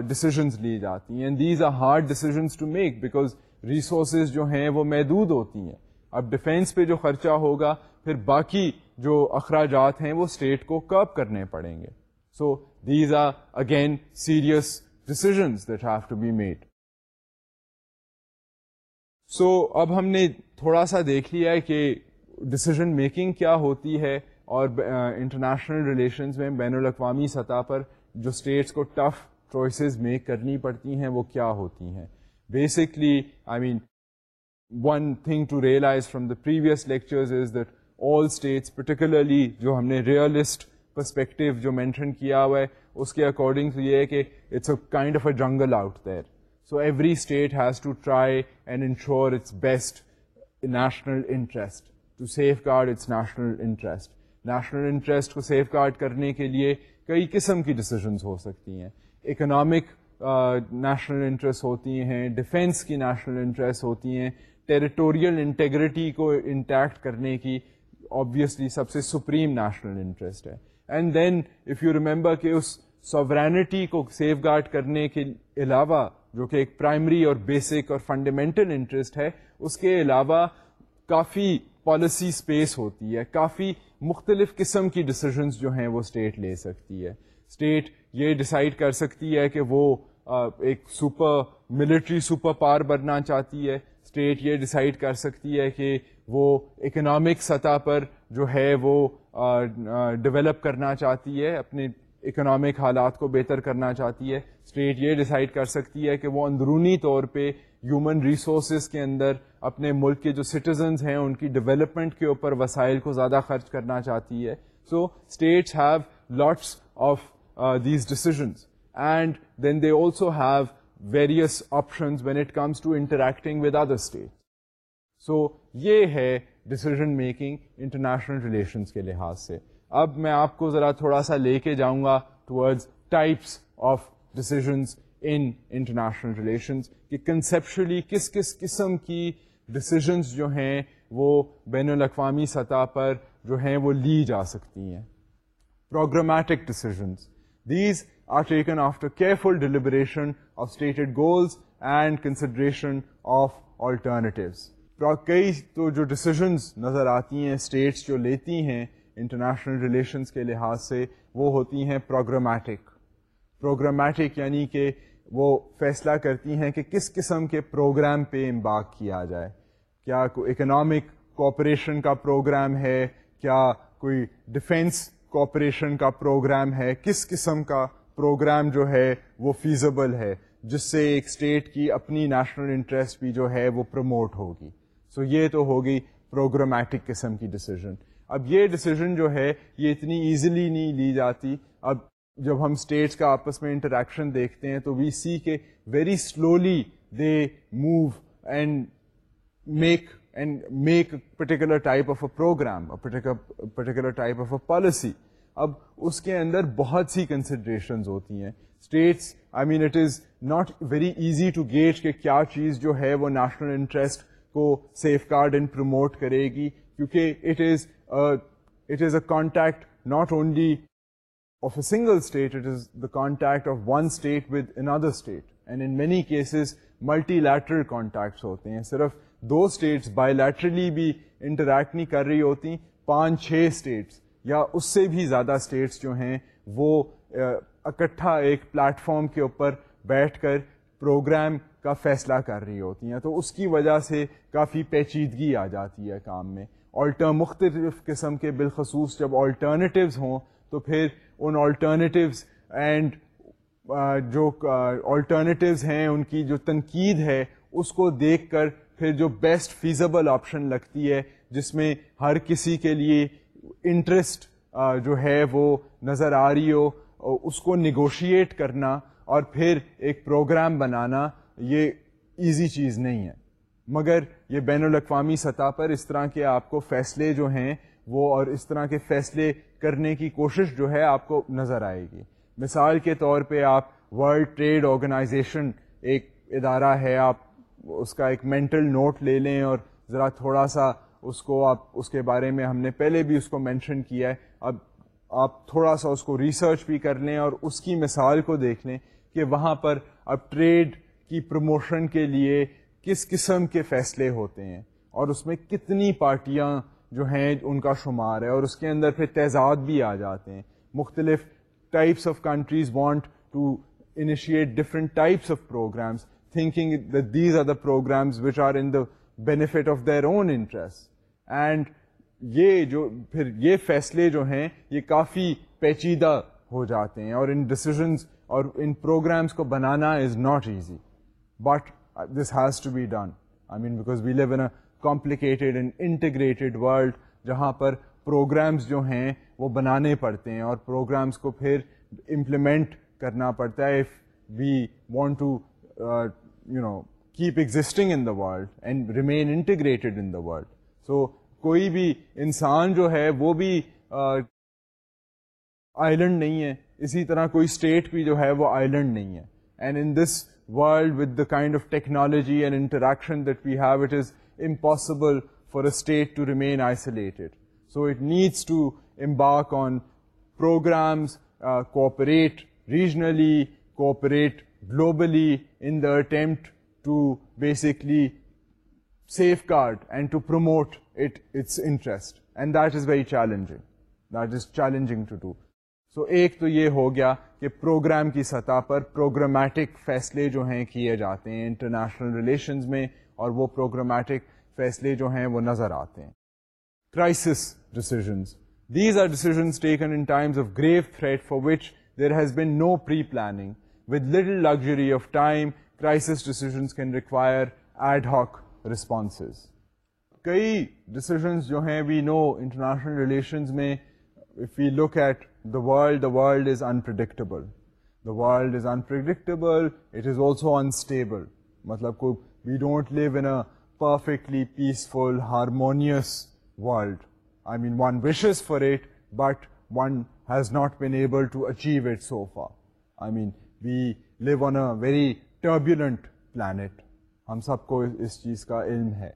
ڈیسیزنس لی جاتی ہیں these are hard decisions to make because resources جو ہیں وہ محدود ہوتی ہیں اب ڈیفینس پہ جو خرچہ ہوگا پھر باقی جو اخراجات ہیں وہ اسٹیٹ کو کب کرنے پڑیں گے so these are again serious that have to be made so اب ہم نے تھوڑا سا دیکھ لیا ہے کہ ڈسیزن میکنگ کیا ہوتی ہے اور انٹرنیشنل ریلیشنز میں بین الاقوامی سطح پر جو اسٹیٹس کو ٹف چوائسیز میک کرنی پڑتی ہیں وہ کیا ہوتی ہیں basically I mean one thing to realise from the previous lectures is that all states particularly جو ہم نے ریئلسٹ پرسپیکٹو جو مینشن کیا ہوا ہے اس کے اکارڈنگ تو یہ ہے کہ it's a kind of a jungle out there so every state has to try and ensure its best national interest to safeguard its national interest national interest کو سیف گارڈ کرنے کے لیے کئی قسم کی ڈسیزنس ہو سکتی ہیں اکنامک نیشنل انٹرسٹ ہوتی ہیں ڈیفینس کی نیشنل انٹرسٹ ہوتی ہیں ٹیریٹوریل انٹیگریٹی کو انٹیکٹ کرنے کی آبویسلی سب سے سپریم نیشنل انٹرسٹ ہے and then if you remember کہ اس سوورینٹی کو سیف گارڈ کرنے کے علاوہ جو کہ ایک پرائمری اور بیسک اور فنڈامنٹل انٹرسٹ ہے اس کے علاوہ کافی پالیسی اسپیس ہوتی ہے کافی مختلف قسم کی ڈسیزنس جو ہیں وہ اسٹیٹ لے سکتی ہے اسٹیٹ یہ ڈیسائڈ کر سکتی ہے کہ وہ ایک سپر ملٹری سپر پاور بننا چاہتی ہے اسٹیٹ یہ ڈسائڈ کر سکتی ہے کہ وہ اکنامک سطح پر جو ہے وہ ڈیولپ کرنا چاہتی ہے اپنے اکنامک حالات کو بہتر کرنا چاہتی ہے اسٹیٹ یہ ڈیسائڈ کر سکتی ہے کہ وہ اندرونی طور پہ ہیومن ریسورسز کے اندر اپنے ملک کے جو سٹیزنز ہیں ان کی ڈیولپمنٹ کے اوپر وسائل کو زیادہ خرچ کرنا چاہتی ہے so states have lots of these decisions and then they also have various options when it comes to interacting with other state so یہ ہے ڈسیزن میکنگ انٹرنیشنل ریلیشنس کے لحاظ سے اب میں آپ کو ذرا تھوڑا سا لے کے جاؤں گا towards types of decisions in international relations کہ کنسیپشلی کس کس قسم کی ڈسیزنس جو ہیں وہ بین الاقوامی سطح پر جو ہیں وہ لی جا سکتی ہیں programmatic decisions these are taken after careful deliberation of stated goals and consideration of alternatives کئی تو جو ڈسیزنز نظر آتی ہیں اسٹیٹس جو لیتی ہیں انٹرنیشنل ریلیشنس کے لحاظ سے وہ ہوتی ہیں پروگرامیٹک پروگرامیٹک یعنی کہ وہ فیصلہ کرتی ہیں کہ کس قسم کے پروگرام پہ امباغ کیا جائے کیا کوئی اکنامک کوپریشن کا پروگرام ہے کیا کوئی ڈیفینس کوپریشن کا پروگرام ہے کس قسم کا پروگرام جو ہے وہ فیزبل ہے جس سے ایک اسٹیٹ کی اپنی نیشنل انٹرسٹ بھی جو ہے وہ پروموٹ ہوگی سو so یہ تو ہوگی پروگرامیٹک قسم کی ڈیسیزن اب یہ ڈسیزن جو ہے یہ اتنی ایزیلی نہیں لی جاتی اب جب ہم اسٹیٹس کا آپس میں انٹریکشن دیکھتے ہیں تو وی سی کے very slowly they move and make make and particular type of a programme particular type of a policy اب اس کے اندر بہت سی کنسیڈریشنز ہوتی ہیں states I mean it is not very easy to get کہ کیا چیز جو ہے وہ نیشنل انٹرسٹ کو سیف گارڈ اینڈ پروموٹ کرے گی کیونکہ it is it is a contact not only of a single state it is the contact of one state with another state and in many cases multilateral contacts ہوتے ہیں صرف دو states bilaterally بھی interact نہیں کر رہی ہوتی پانچ چھ اسٹیٹس یا اس سے بھی زیادہ اسٹیٹس جو ہیں وہ اکٹھا ایک پلیٹ فارم کے اوپر بیٹھ کر پروگرام کا فیصلہ کر رہی ہوتی ہیں تو اس کی وجہ سے کافی پیچیدگی آ جاتی ہے کام میں آلٹر مختلف قسم کے بالخصوص جب آلٹرنیٹیوز ہوں تو پھر ان آلٹرنیٹیوز اینڈ جو آلٹرنیٹیوز ہیں ان کی جو تنقید ہے اس کو دیکھ کر پھر جو بیسٹ فیزبل آپشن لگتی ہے جس میں ہر کسی کے لیے انٹرسٹ جو ہے وہ نظر آ رہی ہو اس کو نیگوشیٹ کرنا اور پھر ایک پروگرام بنانا یہ ایزی چیز نہیں ہے مگر یہ بین الاقوامی سطح پر اس طرح کے آپ کو فیصلے جو ہیں وہ اور اس طرح کے فیصلے کرنے کی کوشش جو ہے آپ کو نظر آئے گی مثال کے طور پہ آپ ورلڈ ٹریڈ آرگنائزیشن ایک ادارہ ہے آپ اس کا ایک مینٹل نوٹ لے لیں اور ذرا تھوڑا سا اس کو آپ اس کے بارے میں ہم نے پہلے بھی اس کو مینشن کیا ہے اب آپ تھوڑا سا اس کو ریسرچ بھی کر لیں اور اس کی مثال کو دیکھ لیں کہ وہاں پر اب ٹریڈ کی پروموشن کے لیے کس قسم کے فیصلے ہوتے ہیں اور اس میں کتنی پارٹیاں جو ہیں ان کا شمار ہے اور اس کے اندر پھر تیزاد بھی آ جاتے ہیں مختلف types of countries want to initiate different types of programmes thinking these are the programmes which are in the benefit of their own interest and یہ جو پھر یہ فیصلے جو ہیں یہ کافی پیچیدہ ہو جاتے ہیں اور ان ڈسیزنز اور ان پروگرامس کو بنانا is not easy but this has to be done I mean because we live in complicated and integrated world جہاں پر پروگرامز جو ہیں وہ بنانے پڑتے ہیں اور پروگرامز کو پھر امپلیمنٹ کرنا پڑتا ہے if we want to you know keep existing in the world and remain integrated in the world so کوئی بھی انسان جو ہے وہ بھی آئی uh, لینڈ نہیں ہے اسی طرح کوئی اسٹیٹ بھی جو ہے وہ آئی نہیں ہے and in this world, with the kind of technology and interaction that we have, it is impossible for a state to remain isolated. So it needs to embark on programs, uh, cooperate regionally, cooperate globally in the attempt to basically safeguard and to promote its interest. And that is very challenging. That is challenging to do. So ایک تو یہ ہو گیا کہ programme کی سطح پر programmatic فیصلے جو ہیں کیے جاتے ہیں انٹرنیشنل ریلیشنز میں اور وہ پروگرامیٹک فیصلے جو ہیں وہ نظر آتے ہیں crisis decisions these are decisions taken in times of grave threat for which there has been no pre planning with little luxury of time crisis decisions can require ad hoc responses کئی decisions جو ہیں we know international relations میں if we look at the world the world is unpredictable the world is unpredictable it is also unstable مطلب کو we don't live in perfectly peaceful harmonious world I mean one wishes for it but one has not been able to achieve it so far I mean we live on a very turbulent planet ہم سب کو اس چیز کا علم ہے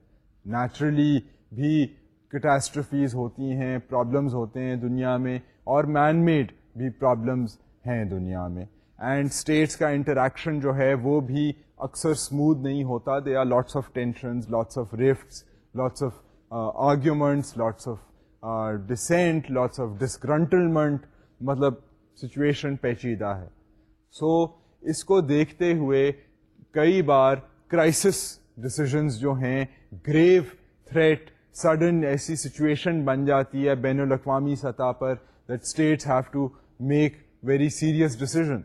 naturally بھی کیٹیسٹرفیز ہوتی ہیں پرابلمز ہوتے ہیں دنیا میں اور مین میڈ بھی پرابلمس ہیں دنیا میں اینڈ اسٹیٹس کا انٹریکشن جو ہے وہ بھی اکثر اسموتھ نہیں ہوتا they are lots of tension lots of rifts lots of arguments lots of dissent lots of disgruntlement مطلب سچویشن پیچیدہ ہے سو so, اس کو دیکھتے ہوئے کئی بار کرائسس ڈسیزنس جو ہیں گریو تھریٹ سڈن ایسی سچویشن بن جاتی ہے بین الاقوامی سطح پر that states have to make very serious decision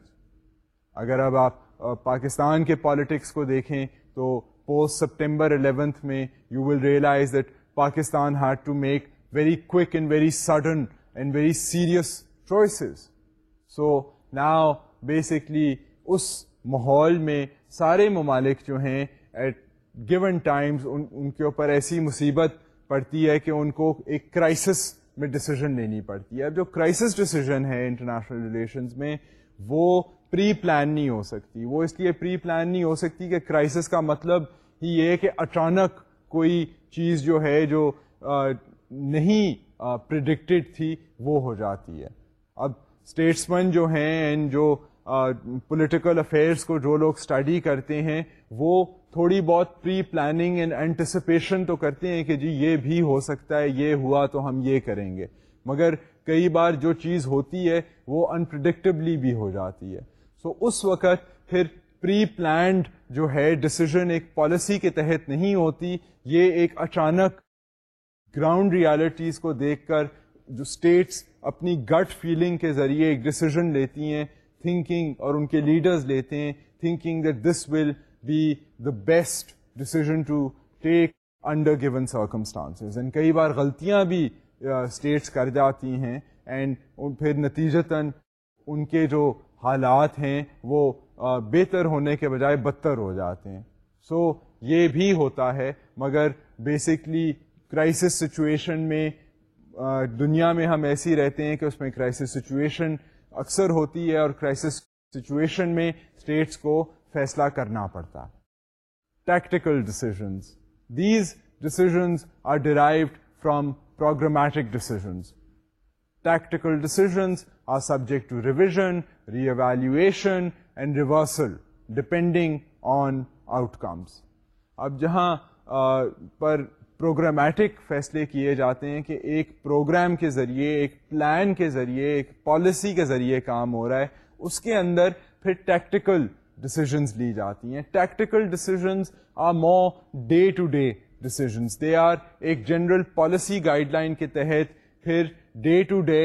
اگر اب آپ پاکستان کے پالیٹکس کو دیکھیں تو پوسٹ سپٹمبر الیونتھ میں you will realise that Pakistan had to make very quick and very sudden and very serious choices so now basically اس ماحول میں سارے ممالک جو ہیں ایٹ گون ٹائمز ان کے اوپر ایسی مصیبت پڑتی ہے کہ ان کو ایک کرائسس میں ڈسیزن لینی پڑتی ہے اب جو کرائسس ڈیسیزن ہے انٹرنیشنل ریلیشنز میں وہ پری پلان نہیں ہو سکتی وہ اس لیے پری پلان نہیں ہو سکتی کہ کرائسس کا مطلب ہی یہ کہ اچانک کوئی چیز جو ہے جو آ, نہیں پرڈکٹیڈ تھی وہ ہو جاتی ہے اب اسٹیٹسمن جو ہیں اینڈ جو پولیٹیکل افیئرس کو جو لوگ اسٹڈی کرتے ہیں وہ تھوڑی بہت پری پلاننگ اینڈ اینٹیسپیشن تو کرتے ہیں کہ جی یہ بھی ہو سکتا ہے یہ ہوا تو ہم یہ کریں گے مگر کئی بار جو چیز ہوتی ہے وہ ان پرڈکٹیبلی بھی ہو جاتی ہے سو so, اس وقت پھر پری پلانڈ جو ہے ڈسیزن ایک پالیسی کے تحت نہیں ہوتی یہ ایک اچانک گراؤنڈ ریالٹیز کو دیکھ کر جو اسٹیٹس اپنی گٹ فیلنگ کے ذریعے ایک ڈسیزن لیتی ہیں تھنکنگ اور ان کے لیڈرز لیتے ہیں thinking that this will be the best decision to take under given circumstances and کئی بار غلطیاں بھی اسٹیٹس کر جاتی ہیں اینڈ پھر نتیجتاً ان کے جو حالات ہیں وہ بہتر ہونے کے بجائے بدتر ہو جاتے ہیں سو so, یہ بھی ہوتا ہے مگر بیسکلی کرائسس سچویشن میں دنیا میں ہم ایسی رہتے ہیں کہ اس میں کرائسس سچویشن اکثر ہوتی ہے اور کرائسس سچویشن میں اسٹیٹس کو فیصلہ کرنا پڑتا tactical decisions these decisions are derived from programmatic decisions tactical decisions are subject to revision reevaluation and reversal depending on outcomes اب جہاں پر پروگرامیٹک فیصلے کیے جاتے ہیں کہ ایک پروگرام کے ذریعے ایک پلان کے ذریعے ایک پالیسی کے ذریعے کام ہو رہا ہے اس کے اندر پھر ٹیکٹیکل ڈسیزنس لی جاتی ہیں tactical decisions are more day to day decisions they are ایک جنرل پالیسی گائیڈ لائن کے تحت پھر ڈے ٹو ڈے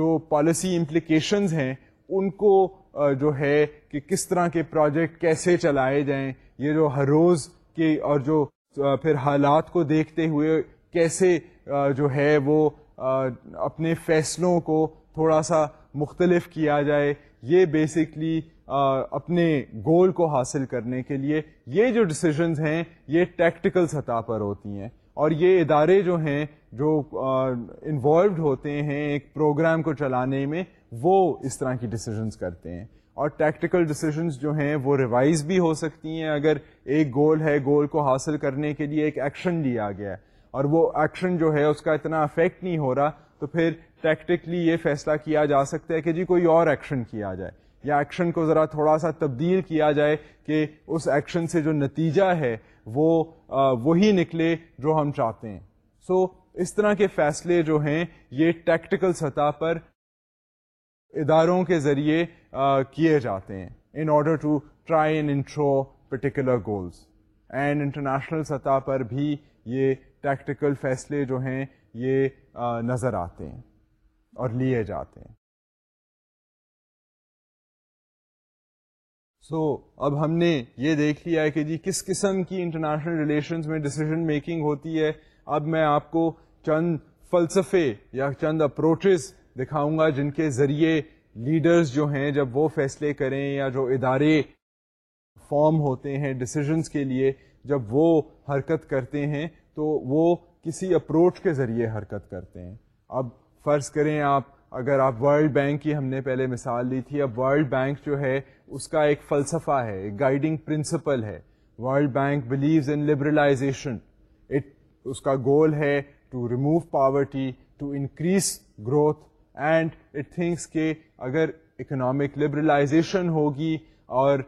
جو پالیسی امپلیکیشنز ہیں ان کو جو ہے کہ کس طرح کے پروجیکٹ کیسے چلائے جائیں یہ جو ہر روز کے اور جو پھر حالات کو دیکھتے ہوئے کیسے جو ہے وہ اپنے فیصلوں کو تھوڑا سا مختلف کیا جائے یہ بیسکلی اپنے گول کو حاصل کرنے کے لیے یہ جو ڈسیزنز ہیں یہ ٹیکٹیکل سطح پر ہوتی ہیں اور یہ ادارے جو ہیں جو انوالوڈ ہوتے ہیں ایک پروگرام کو چلانے میں وہ اس طرح کی ڈسیزنس کرتے ہیں اور ٹیکٹیکل ڈیسیزنس جو ہیں وہ ریوائز بھی ہو سکتی ہیں اگر ایک گول ہے گول کو حاصل کرنے کے لیے ایک ایکشن لیا گیا ہے اور وہ ایکشن جو ہے اس کا اتنا افیکٹ نہیں ہو رہا تو پھر ٹیکٹیکلی یہ فیصلہ کیا جا سکتا ہے کہ جی کوئی اور ایکشن کیا جائے یا ایکشن کو ذرا تھوڑا سا تبدیل کیا جائے کہ اس ایکشن سے جو نتیجہ ہے وہ وہی نکلے جو ہم چاہتے ہیں سو so, اس طرح کے فیصلے جو ہیں یہ ٹیکٹیکل سطح پر اداروں کے ذریعے کیے جاتے ہیں in order to try and intro particular goals and international سطح پر بھی یہ ٹیکٹیکل فیصلے جو ہیں یہ نظر آتے ہیں اور لیے جاتے ہیں سو so, اب ہم نے یہ دیکھ لیا ہے کہ جی کس قسم کی انٹرنیشنل ریلیشنز میں ڈسیزن میکنگ ہوتی ہے اب میں آپ کو چند فلسفے یا چند اپروچز دکھاؤں گا جن کے ذریعے لیڈرز جو ہیں جب وہ فیصلے کریں یا جو ادارے فارم ہوتے ہیں ڈسیزنس کے لیے جب وہ حرکت کرتے ہیں تو وہ کسی اپروچ کے ذریعے حرکت کرتے ہیں اب فرض کریں آپ اگر آپ ورلڈ بینک کی ہم نے پہلے مثال لی تھی اب ورلڈ بینک جو ہے اس کا ایک فلسفہ ہے ایک گائیڈنگ پرنسپل ہے World Bank believes in liberalisation اس کا گول ہے to remove poverty to increase growth and it thinks کہ اگر اکنامک لبرلائزیشن ہوگی اور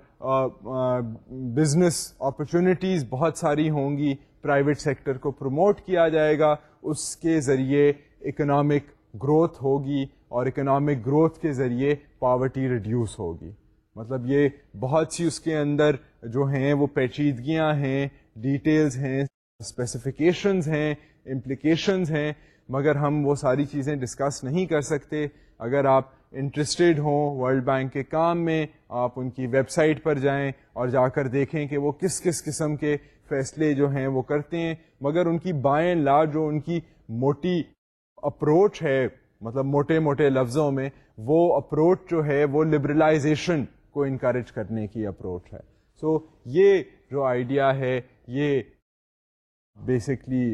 بزنس اپرچونیٹیز بہت ساری ہوں گی پرائیویٹ سیکٹر کو پروموٹ کیا جائے گا اس کے ذریعے اکنامک گروتھ ہوگی اور اکنامک گروتھ کے ذریعے پاورٹی ریڈیوس ہوگی مطلب یہ بہت سی اس کے اندر جو ہیں وہ پیچیدگیاں ہیں ڈیٹیلز ہیں اسپیسیفکیشنز ہیں امپلیکیشنز ہیں مگر ہم وہ ساری چیزیں ڈسکس نہیں کر سکتے اگر آپ انٹرسٹیڈ ہوں ورلڈ بینک کے کام میں آپ ان کی ویب سائٹ پر جائیں اور جا کر دیکھیں کہ وہ کس کس قسم کے فیصلے جو ہیں وہ کرتے ہیں مگر ان کی بائیں لا جو ان کی موٹی اپروچ ہے مطلب موٹے موٹے لفظوں میں وہ اپروچ جو ہے وہ لبرلائزیشن کو انکریج کرنے کی اپروچ ہے سو so, یہ جو آئیڈیا ہے یہ بیسکلی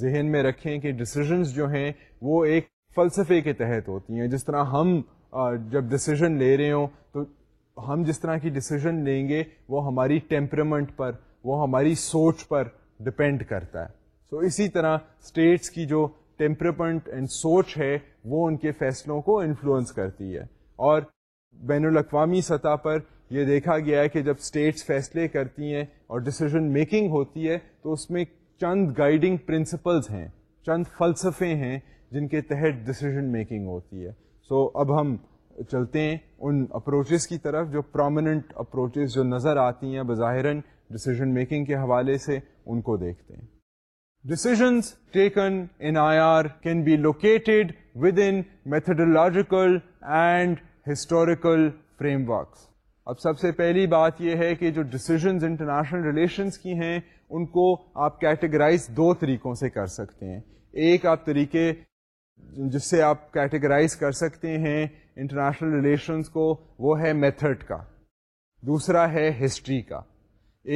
ذہن میں رکھیں کہ ڈسیزنس جو ہیں وہ ایک فلسفے کے تحت ہوتی ہیں جس طرح ہم جب ڈسیزن لے رہے ہوں تو ہم جس طرح کی ڈسیزن لیں گے وہ ہماری ٹیمپرمنٹ پر وہ ہماری سوچ پر ڈپینڈ کرتا ہے سو اسی طرح اسٹیٹس کی جو ٹیمپرمنٹ اینڈ سوچ ہے وہ ان کے فیصلوں کو انفلوئنس کرتی ہے اور بین الاقوامی سطح پر یہ دیکھا گیا ہے کہ جب اسٹیٹس فیصلے کرتی ہیں اور ڈسیزن میکنگ ہوتی ہے تو اس میں چند گائیڈنگ پرنسپلز ہیں چند فلسفے ہیں جن کے تحت ڈسیزن میکنگ ہوتی ہے سو so, اب ہم چلتے ہیں ان اپروچز کی طرف جو پرومیننٹ اپروچز جو نظر آتی ہیں بظاہراً ڈسیزن میکنگ کے حوالے سے ان کو دیکھتے ہیں decisions taken in I R can be located within methodological and historical frameworks اب سب سے پہلی بات یہ ہے کہ جو ڈسیزنز انٹرنیشنل ریلیشنز کی ہیں ان کو آپ کیٹیگرائز دو طریقوں سے کر سکتے ہیں ایک آپ طریقے جس سے آپ کیٹیگرائز کر سکتے ہیں انٹرنیشنل ریلیشنز کو وہ ہے میتھڈ کا دوسرا ہے ہسٹری کا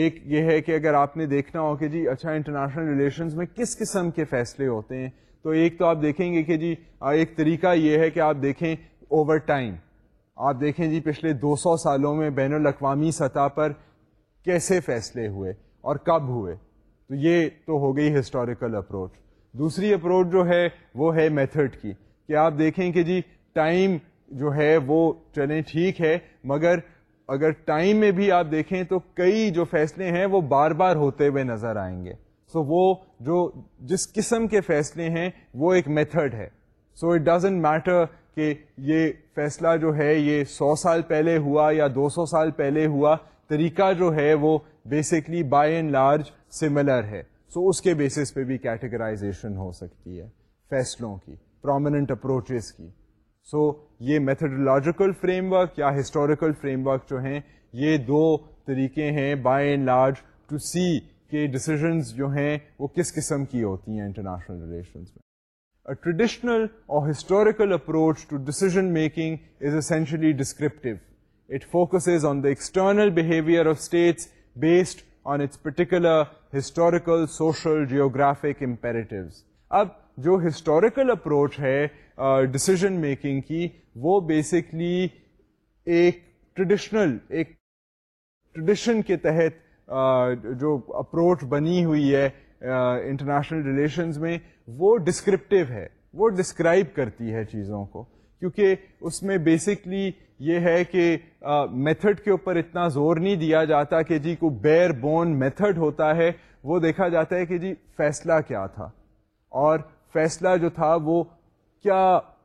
ایک یہ ہے کہ اگر آپ نے دیکھنا ہو کہ جی اچھا انٹرنیشنل ریلیشنز میں کس قسم کے فیصلے ہوتے ہیں تو ایک تو آپ دیکھیں گے کہ جی ایک طریقہ یہ ہے کہ آپ دیکھیں اوور ٹائم آپ دیکھیں جی پچھلے دو سو سالوں میں بین الاقوامی سطح پر کیسے فیصلے ہوئے اور کب ہوئے تو یہ تو ہو گئی ہسٹوریکل اپروچ دوسری اپروچ جو ہے وہ ہے میتھڈ کی کہ آپ دیکھیں کہ جی ٹائم جو ہے وہ چلیں ٹھیک ہے مگر اگر ٹائم میں بھی آپ دیکھیں تو کئی جو فیصلے ہیں وہ بار بار ہوتے ہوئے نظر آئیں گے سو so وہ جو جس قسم کے فیصلے ہیں وہ ایک میتھڈ ہے سو اٹ ڈزنٹ میٹر کہ یہ فیصلہ جو ہے یہ سو سال پہلے ہوا یا دو سو سال پہلے ہوا طریقہ جو ہے وہ basically by and large similar ہے سو so, اس کے بیسس پہ بھی کیٹیگرائزیشن ہو سکتی ہے فیصلوں کی پرومیننٹ اپروچز کی سو so, یہ میتھڈولوجیکل فریم ورک یا ہسٹوریکل فریم ورک جو ہیں یہ دو طریقے ہیں by and large to see کہ ڈسیزنز جو ہیں وہ کس قسم کی ہوتی ہیں انٹرنیشنل ریلیشنز میں ٹریڈیشنل اور historical approach to deciding it focus on the external of states based on its particular historical social geographic imperatives اب جو ہسٹوریکل اپروچ ہے ڈسیزن میکنگ کی وہ بیسکلی ایک ٹریڈیشنل ایک ٹریڈیشن کے تحت جو اپروچ بنی ہوئی ہے انٹرنیشنل ریلیشنز میں وہ ڈسکرپٹیو ہے وہ ڈسکرائب کرتی ہے چیزوں کو کیونکہ اس میں بیسکلی یہ ہے کہ میتھڈ کے اوپر اتنا زور نہیں دیا جاتا کہ جی کو بیئر بون میتھڈ ہوتا ہے وہ دیکھا جاتا ہے کہ جی فیصلہ کیا تھا اور فیصلہ جو تھا وہ کیا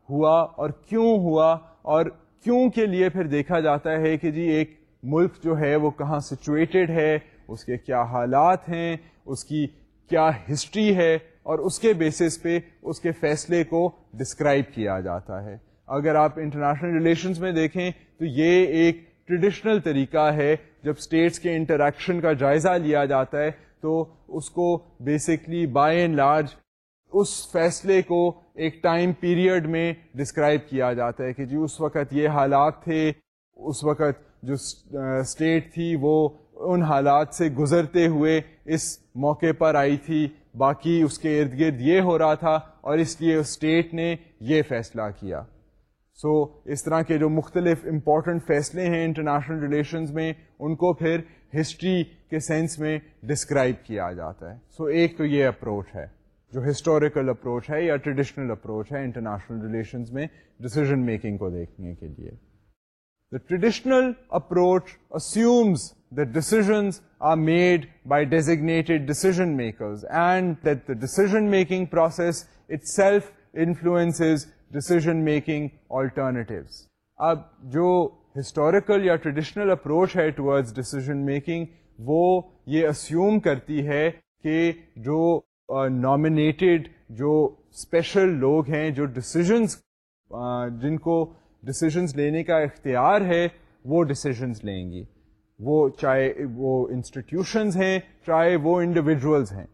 ہوا اور کیوں ہوا اور کیوں کے لیے پھر دیکھا جاتا ہے کہ جی ایک ملک جو ہے وہ کہاں سچویٹڈ ہے اس کے کیا حالات ہیں اس کی کیا ہسٹری ہے اور اس کے بیسس پہ اس کے فیصلے کو ڈسکرائب کیا جاتا ہے اگر آپ انٹرنیشنل ریلیشنز میں دیکھیں تو یہ ایک ٹریڈیشنل طریقہ ہے جب اسٹیٹس کے انٹریکشن کا جائزہ لیا جاتا ہے تو اس کو بیسکلی بائی این لارج اس فیصلے کو ایک ٹائم پیریڈ میں ڈسکرائب کیا جاتا ہے کہ جی اس وقت یہ حالات تھے اس وقت جو اسٹیٹ تھی وہ ان حالات سے گزرتے ہوئے اس موقع پر آئی تھی باقی اس کے ارد گرد یہ ہو رہا تھا اور اس لیے اسٹیٹ نے یہ فیصلہ کیا سو so, اس طرح کے جو مختلف امپورٹنٹ فیصلے ہیں انٹرنیشنل ریلیشنز میں ان کو پھر ہسٹری کے سینس میں ڈسکرائب کیا جاتا ہے سو so, ایک تو یہ اپروچ ہے جو ہسٹوریکل اپروچ ہے یا ٹریڈیشنل اپروچ ہے انٹرنیشنل ریلیشنز میں ڈسیزن میکنگ کو دیکھنے کے لیے traditional approach the decide by designating self influence decision making alternate اب جو ہسٹوریکل یا ٹریڈیشنل اپروچ ہے ٹورڈز ڈیسیزن میکنگ وہ یہ اسیوم کرتی ہے کہ جو نامنیٹیڈ uh, جو اسپیشل لوگ ہیں جو ڈسیزنس uh, جن کو ڈسیزنس لینے کا اختیار ہے وہ ڈسیزنس لیں گی وہ چاہے وہ انسٹیٹیوشنز ہیں چاہے وہ انڈیویجولز ہیں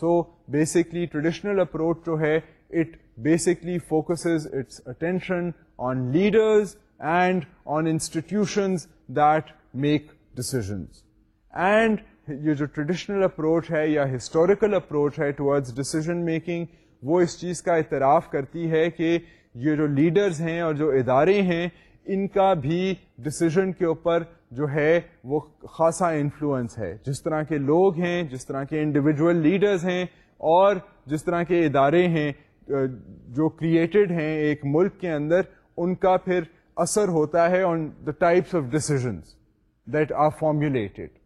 سو بیسکلی ٹریڈیشنل اپروچ جو ہے it basically focuses its attention on leaders and on institutions that make decisions and یہ جو ٹریڈیشنل اپروچ ہے یا ہسٹوریکل اپروچ ہے ٹورڈز ڈسیزن میکنگ وہ اس چیز کا اعتراف کرتی ہے کہ یہ جو لیڈرز ہیں اور جو ادارے ہیں ان کا بھی ڈسیزن کے اوپر جو ہے وہ خاصا انفلوئنس ہے جس طرح کے لوگ ہیں جس طرح کے انڈیویجول لیڈرز ہیں اور جس طرح کے ادارے ہیں جو کریٹڈ ہیں ایک ملک کے اندر ان کا پھر اثر ہوتا ہے on the types of decisions that are formulated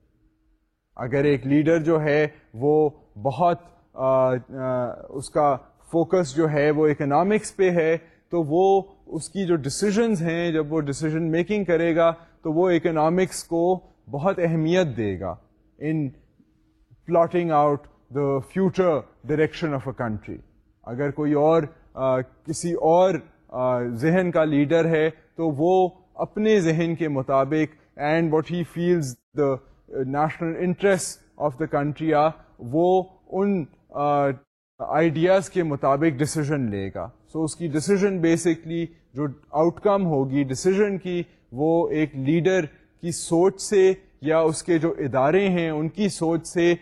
اگر ایک لیڈر جو ہے وہ بہت آ, آ, اس کا فوکس جو ہے وہ اکنامکس پہ ہے تو وہ اس کی جو ڈسیزنز ہیں جب وہ ڈسیزن میکنگ کرے گا تو وہ اکنامکس کو بہت اہمیت دے گا in plotting out the future direction of a country اگر کوئی اور آ, کسی اور آ, ذہن کا لیڈر ہے تو وہ اپنے ذہن کے مطابق and what he feels the national interest of the country آ وہ ان آئیڈیاز کے مطابق ڈسیزن لے گا سو so, اس کی ڈسیزن بیسکلی جو آؤٹ کم ہوگی ڈسیزن کی وہ ایک لیڈر کی سوچ سے یا اس کے جو ادارے ہیں ان کی سوچ سے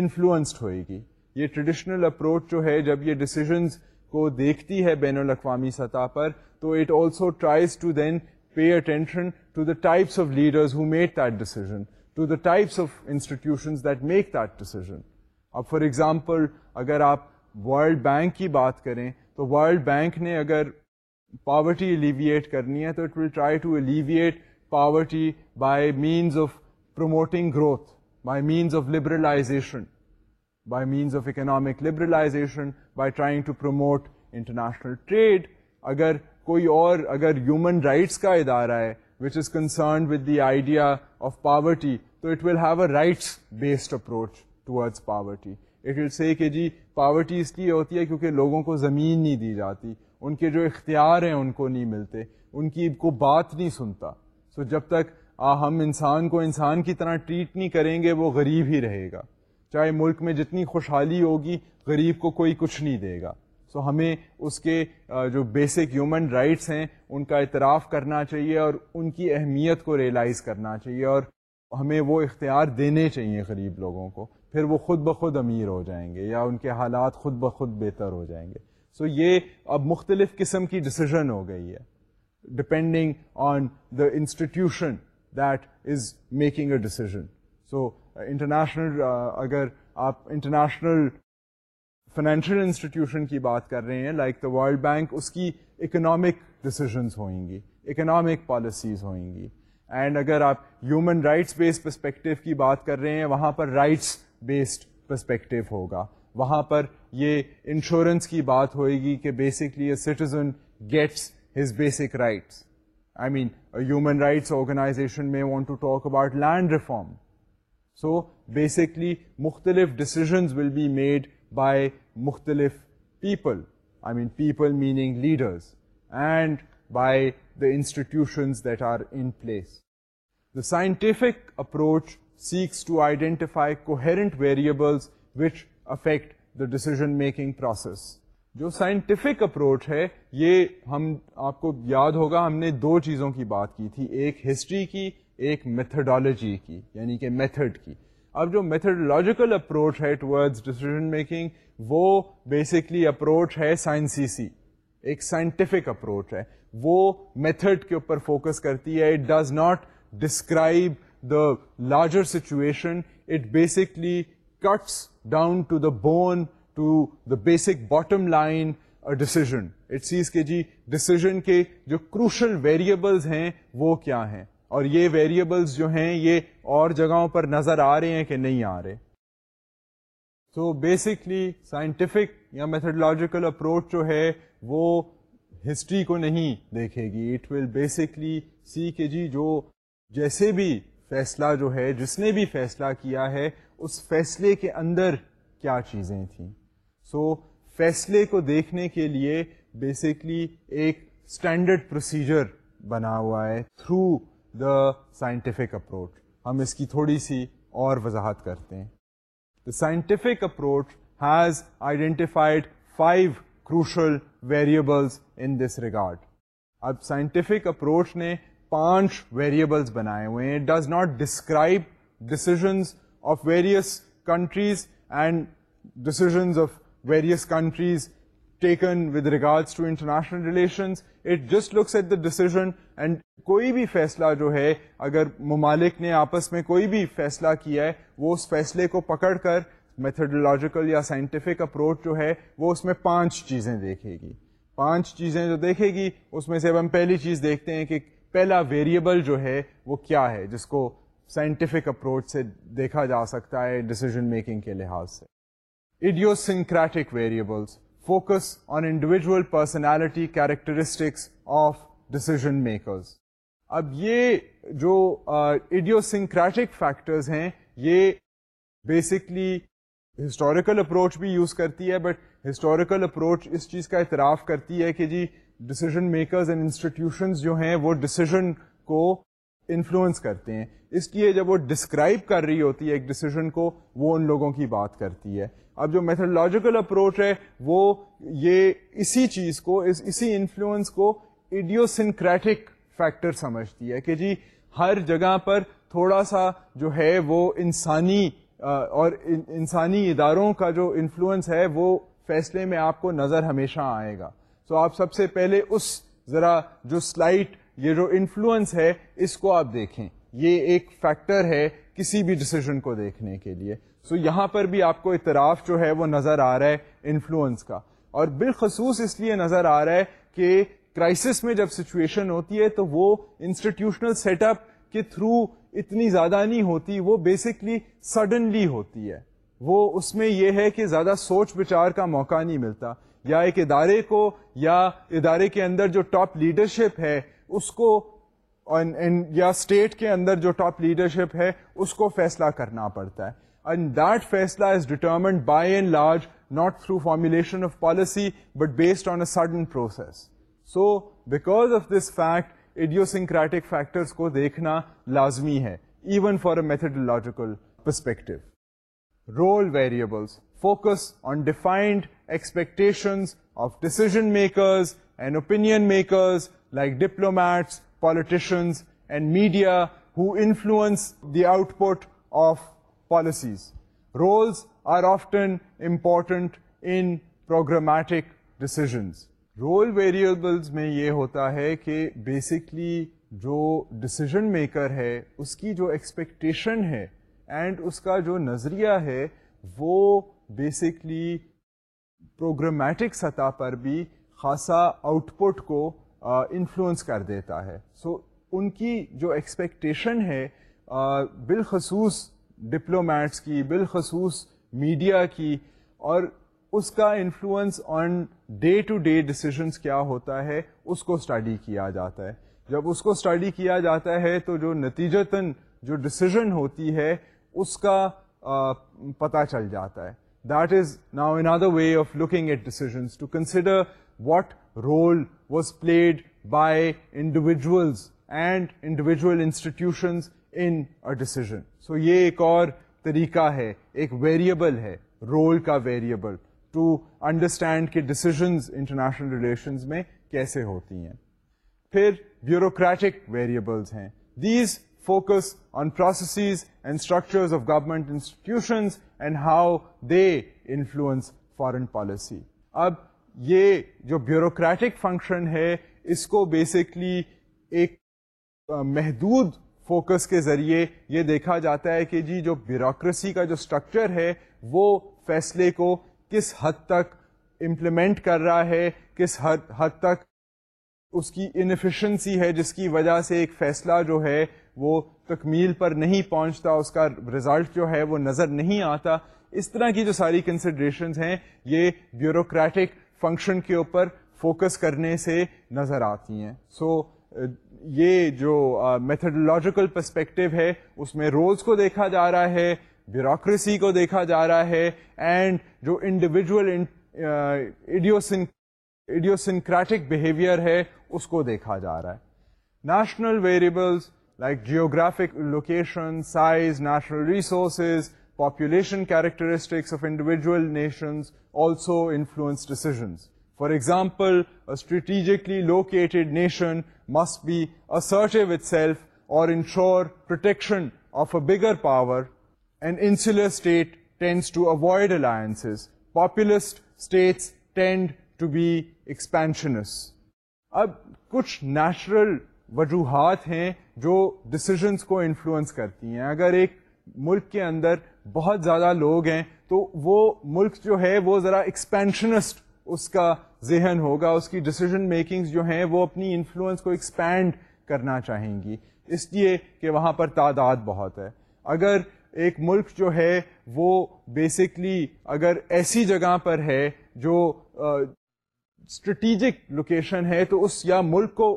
انفلوئنسڈ ہوئے گی یہ ٹریڈیشنل اپروچ جو ہے جب یہ ڈسیزنز کو دیکھتی ہے بین الاقوامی سطح پر تو it also tries to then pay attention to the types of leaders who made that decision to the types of institutions that make that decision اب فار ایگزامپل اگر آپ ورلڈ بینک کی بات کریں تو ورلڈ بینک نے اگر poverty alleviate کرنی ہے تو it will try to alleviate poverty by means of promoting growth by means of liberalisation by means of economic liberalisation by trying to promote international trade اگر کوئی اور اگر ہیومن رائٹس کا ادارہ ہے which is with with the idea of poverty تو it will have rights based approach towards poverty it will say کہ جی پاورٹی اس لیے ہوتی ہے کیونکہ لوگوں کو زمین نہیں دی جاتی ان کے جو اختیار ہیں ان کو نہیں ملتے ان کی کو بات نہیں سنتا سو so جب تک ہم انسان کو انسان کی طرح ٹریٹ نہیں کریں گے وہ غریب ہی رہے گا چاہے ملک میں جتنی خوشحالی ہوگی غریب کو کوئی کچھ نہیں دے گا سو so ہمیں اس کے جو بیسک ہیومن رائٹس ہیں ان کا اعتراف کرنا چاہیے اور ان کی اہمیت کو ریئلائز کرنا چاہیے اور ہمیں وہ اختیار دینے چاہیے غریب لوگوں کو پھر وہ خود بخود امیر ہو جائیں گے یا ان کے حالات خود بخود بہتر ہو جائیں گے سو so یہ اب مختلف قسم کی ڈسیزن ہو گئی ہے depending on the institution that is making a decision so international اگر آپ انٹرنیشنل فائنینشیل انسٹیٹیوشن کی بات کر رہے ہیں لائک دا ورلڈ بینک اس کی اکنامک ڈسیزنس ہوئیں گی اکنامک پالیسیز ہوئیں گی اینڈ اگر آپ ہیومن رائٹس بیس پرسپیکٹو کی بات کر رہے ہیں وہاں پر رائٹس بیسڈ پرسپیکٹو ہوگا وہاں پر یہ انشورنس کی بات ہوئے گی کہ basically a citizen gets his basic rights I mean human rights organisation میں want to talk about land reform so basically مختلف decisions will be made by مختلف people I mean people meaning leaders and by the institutions that are in place the scientific approach seeks to identify coherent variable which affect the decision making process جو scientific approach ہے یہ ہم آپ کو یاد ہوگا ہم نے دو چیزوں کی بات کی تھی ایک ہسٹری کی ایک میتھڈالوجی کی یعنی کہ میتھڈ کی اب جو میتھڈولوجیکل اپروچ ہے ٹورڈز ڈسیزن میکنگ وہ بیسکلی اپروچ ہے سائنسی سی ایک سائنٹیفک اپروچ ہے وہ میتھڈ کے اوپر فوکس کرتی ہے it does not describe larger situation it basically cuts down to the bone to the basic bottom line کے جو کروشل ویریبلز ہیں وہ کیا ہیں اور یہ ویریبلز جو ہیں یہ اور جگہوں پر نظر آ رہے ہیں کہ نہیں آ رہے تو بیسکلی سائنٹیفک یا میتھڈلوجیکل اپروچ جو ہے وہ ہسٹری کو نہیں دیکھے گی اٹ ول بیسکلی سی کے جی جو جیسے بھی فیصلہ جو ہے جس نے بھی فیصلہ کیا ہے اس فیصلے کے اندر کیا چیزیں تھیں سو so, فیصلے کو دیکھنے کے لیے بیسکلی ایک اسٹینڈرڈ پروسیجر بنا ہوا ہے تھرو دا سائنٹیفک اپروچ ہم اس کی تھوڑی سی اور وضاحت کرتے ہیں the scientific approach has identified five crucial variables in this regard اب سائنٹیفک اپروچ نے پانچ ویریبلس بنائے ہوئے ہیں does not describe decisions of various countries and decisions of various countries taken with regards to international relations it just looks at the decision and کوئی بھی فیصلہ جو ہے اگر ممالک نے آپس میں کوئی بھی فیصلہ کیا ہے وہ اس فیصلے کو پکڑ کر میتھڈولوجیکل یا سائنٹیفک اپروچ جو ہے وہ اس میں پانچ چیزیں دیکھے گی پانچ چیزیں جو دیکھے گی اس میں سے ہم پہلی چیز دیکھتے ہیں کہ پہلا ویریبل جو ہے وہ کیا ہے جس کو سائنٹیفک اپروچ سے دیکھا جا سکتا ہے ڈسیزن میکنگ کے لحاظ سے syncratic variables focus on individual personality characteristics of decision makers اب یہ جو ایڈیوسنکریٹک فیکٹرز ہیں یہ بیسکلی ہسٹوریکل اپروچ بھی یوز کرتی ہے بٹ ہسٹوریکل اپروچ اس چیز کا اعتراف کرتی ہے کہ جی ڈسیزن میکرز اینڈ انسٹیٹیوشنز جو ہیں وہ ڈسیزن کو انفلوئنس کرتے ہیں اس لیے جب وہ ڈسکرائب کر رہی ہوتی ہے ایک ڈسیزن کو وہ ان لوگوں کی بات کرتی ہے اب جو میتھڈولوجیکل اپروچ ہے وہ یہ اسی چیز کو اس اسی انفلوئنس کو ایڈیو سنکریٹک فیکٹر سمجھتی ہے کہ جی ہر جگہ پر تھوڑا سا جو ہے وہ انسانی اور انسانی اداروں کا جو انفلوئنس ہے وہ فیصلے میں آپ کو نظر ہمیشہ آئے گا تو آپ سب سے پہلے اس ذرا جو سلائٹ یہ جو انفلوئنس ہے اس کو آپ دیکھیں یہ ایک فیکٹر ہے کسی بھی ڈسیزن کو دیکھنے کے لیے سو so, یہاں پر بھی آپ کو اعتراف جو ہے وہ نظر آ رہا ہے انفلوئنس کا اور بالخصوص اس لیے نظر آ رہا ہے کہ کرائسس میں جب سچویشن ہوتی ہے تو وہ انسٹیٹیوشنل سیٹ اپ کے تھرو اتنی زیادہ نہیں ہوتی وہ بیسکلی سڈنلی ہوتی ہے وہ اس میں یہ ہے کہ زیادہ سوچ بچار کا موقع نہیں ملتا یا ایک ادارے کو یا ادارے کے اندر جو ٹاپ لیڈرشپ ہے اس کو یا اسٹیٹ کے اندر جو ٹاپ لیڈرشپ ہے اس کو فیصلہ کرنا پڑتا ہے اینڈ دیٹ فیصلہ is determined by and large not through formulation of policy but based on a sudden process so because of this fact idiosyncratic factors کو دیکھنا لازمی ہے even for a methodological perspective role variables focus on defined tensions of decision makers and opinion makers like diplomats politician and media who influence the output of policies roles are often important in programmatic decisions role variables میں یہ ہوتا ہے کہ basically جو decision maker ہے اس کی جو ایکسپیکٹیشن ہے اینڈ اس کا جو نظریہ ہے وہ بیسکلی پروگرامیٹک سطح پر بھی خاصا آؤٹ پٹ کو انفلوئنس کر دیتا ہے سو so, ان کی جو ایکسپیکٹیشن ہے بالخصوص ڈپلومیٹس کی بالخصوص میڈیا کی اور اس کا influence on day to day decisions کیا ہوتا ہے اس کو اسٹڈی کیا جاتا ہے جب اس کو اسٹڈی کیا جاتا ہے تو جو نتیجتاً جو ڈسیزن ہوتی ہے اس کا پتہ چل جاتا ہے way of looking it decider what role was played by individuals and individual institution so یہ ایک اور طریقہ ہے ایک ویریبل ہے رول کا ویریبل ٹو انڈرسٹینڈ کے ڈیسیجنز انٹرنیشنل ریلیشنز میں کیسے ہوتی ہیں پھر بیوروکریٹک ویریبلس ہیں these focus on process and structure of government institutions and how they influence foreign policy اب یہ جو بیوروکریٹک فنکشن ہے اس کو بیسکلی ایک محدود فوکس کے ذریعے یہ دیکھا جاتا ہے کہ جی جو بیوروکریسی کا جو اسٹرکچر ہے وہ فیصلے کو کس حد تک امپلیمنٹ کر رہا ہے کس حد تک اس کی انفیشنسی ہے جس کی وجہ سے ایک فیصلہ جو ہے وہ تکمیل پر نہیں پہنچتا اس کا ریزلٹ جو ہے وہ نظر نہیں آتا اس طرح کی جو ساری کنسیڈریشنز ہیں یہ بیوروکریٹک فنکشن کے اوپر فوکس کرنے سے نظر آتی ہیں سو so, یہ جو میتھڈولوجیکل پرسپیکٹو ہے اس میں رولز کو دیکھا جا رہا ہے بیوروکریسی کو دیکھا جا رہا ہے اینڈ جو انڈیویجول ایڈیوسنکریٹک بہیویئر ہے اس کو دیکھا جا رہا ہے national variables like geographic location size naturals population characteristics also influence for example strategically located nation must be assert self or ensure protection of a bur power insular state to avoid alliance populous states اب کچھ natural وجوہات ہیں جو decisions کو influence کرتی ہیں اگر ایک ملک کے اندر بہت زیادہ لوگ ہیں تو وہ ملک جو ہے وہ ذرا ایکسپینشنسٹ اس کا ذہن ہوگا اس کی ڈسیزن میکنگز جو ہیں وہ اپنی انفلوئنس کو ایکسپینڈ کرنا چاہیں گی اس لیے کہ وہاں پر تعداد بہت ہے اگر ایک ملک جو ہے وہ بیسکلی اگر ایسی جگہ پر ہے جو اسٹریٹیجک لوکیشن ہے تو اس یا ملک کو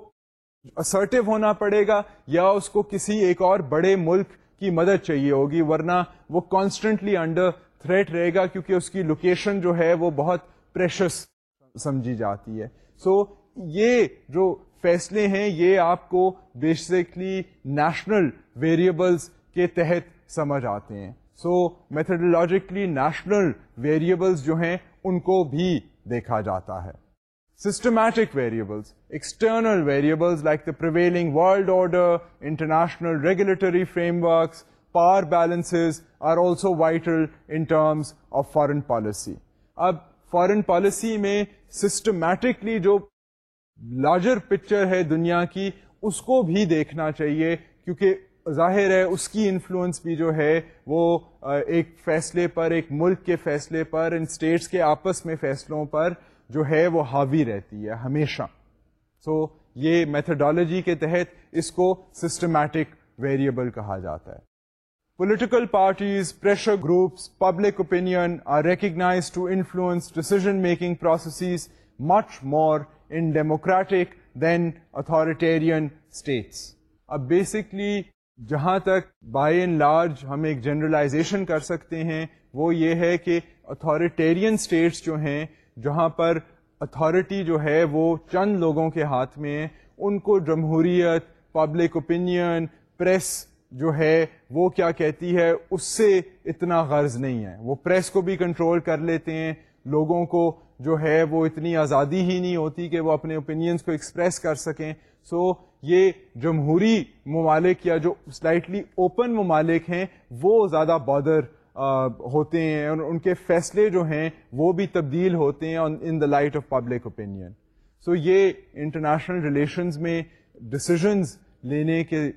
اسرٹیو ہونا پڑے گا یا اس کو کسی ایک اور بڑے ملک کی مدد چاہیے ہوگی ورنہ وہ کانسٹنٹلی انڈر تھریٹ رہے گا کیونکہ اس کی لوکیشن جو ہے وہ بہت پریشس سمجھی جاتی ہے سو یہ جو فیصلے ہیں یہ آپ کو بیسکلی نیشنل ویریبلس کے تحت سمجھ آتے ہیں سو میتھڈولوجیکلی نیشنل ویریبلس جو ہیں ان کو بھی دیکھا جاتا ہے systematic variables external order international regulatory framework power balance are also vital in terms of foreign policy اب فارن پالیسی میں سسٹمیٹکلی جو لارجر پکچر ہے دنیا کی اس کو بھی دیکھنا چاہیے کیونکہ ظاہر ہے اس کی انفلوئنس بھی جو ہے وہ ایک فیصلے پر ایک ملک کے فیصلے پر ان اسٹیٹس کے آپس میں فیصلوں پر جو ہے وہ حاوی رہتی ہے ہمیشہ سو so, یہ میتھڈالوجی کے تحت اس کو سسٹمیٹک ویریبل کہا جاتا ہے political parties pressure groups public are recognised to influence decision making processes much more in democratic than authoritarian states اب بیسکلی جہاں تک بائی ان لارج ہم ایک جنرلائزیشن کر سکتے ہیں وہ یہ ہے کہ اتھارٹیرین اسٹیٹس جو ہیں جہاں پر اتھارٹی جو ہے وہ چند لوگوں کے ہاتھ میں ان کو جمہوریت پبلک اوپینین پریس جو ہے وہ کیا کہتی ہے اس سے اتنا غرض نہیں ہے وہ پریس کو بھی کنٹرول کر لیتے ہیں لوگوں کو جو ہے وہ اتنی آزادی ہی نہیں ہوتی کہ وہ اپنے اوپینینس کو ایکسپریس کر سکیں سو یہ جمہوری ممالک یا جو سلائٹلی اوپن ممالک ہیں وہ زیادہ بادر ہوتے ہیں اور ان کے فیصلے جو ہیں وہ بھی تبدیل ہوتے ہیں in the light of public opinion so یہ انٹرنیشنل ریلیشنز میں ڈسیزنز لینے کے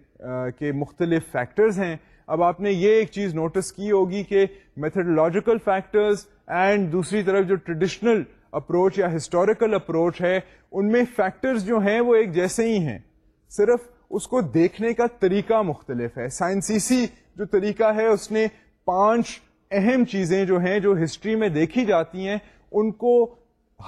کے مختلف فیکٹرز ہیں اب آپ نے یہ ایک چیز نوٹس کی ہوگی کہ میتھڈولوجیکل فیکٹرز اینڈ دوسری طرف جو ٹریڈیشنل اپروچ یا ہسٹوریکل اپروچ ہے ان میں فیکٹرز جو ہیں وہ ایک جیسے ہی ہیں صرف اس کو دیکھنے کا طریقہ مختلف ہے سائنسی جو طریقہ ہے اس نے پانچ اہم چیزیں جو ہیں جو ہسٹری میں دیکھی جاتی ہیں ان کو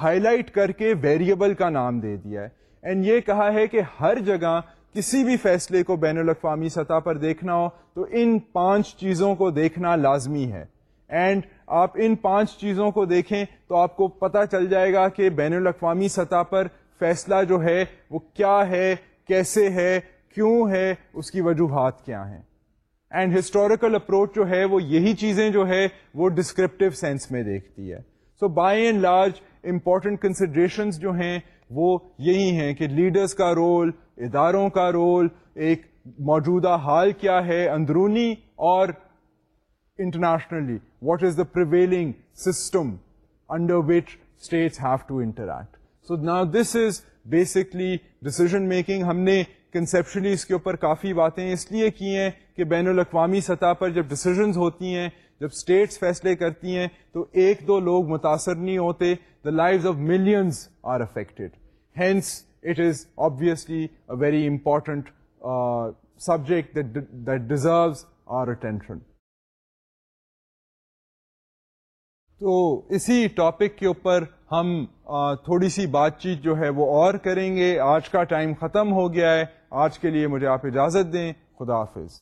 ہائی لائٹ کر کے ویریبل کا نام دے دیا ہے اینڈ یہ کہا ہے کہ ہر جگہ کسی بھی فیصلے کو بین الاقوامی سطح پر دیکھنا ہو تو ان پانچ چیزوں کو دیکھنا لازمی ہے اینڈ آپ ان پانچ چیزوں کو دیکھیں تو آپ کو پتہ چل جائے گا کہ بین الاقوامی سطح پر فیصلہ جو ہے وہ کیا ہے کیسے ہے کیوں ہے اس کی وجوہات کیا ہیں اینڈ ہسٹوریکل اپروچ جو ہے وہ یہی چیزیں جو ہے وہ ڈسکرپٹیو سینس میں دیکھتی ہے so by and large important consideration جو ہیں وہ یہی ہیں کہ لیڈرس کا رول اداروں کا رول ایک موجودہ حال کیا ہے اندرونی اور internationally what is the system under which states have to interact so نا this is basically decision making ہم نے کنسیپشلی اس کے اوپر کافی باتیں اس لیے کی ہیں کہ بین الاقوامی سطح پر جب ڈسیزنز ہوتی ہیں جب اسٹیٹس فیصلے کرتی ہیں تو ایک دو لوگ متاثر نہیں ہوتے the life of millions are affected hence it is obviously a very important subject that deserves our attention تو اسی ٹاپک کے اوپر ہم تھوڑی سی بات چیت جو ہے وہ اور کریں گے آج کا ٹائم ختم ہو گیا ہے آج کے لیے مجھے آپ اجازت دیں خدا حافظ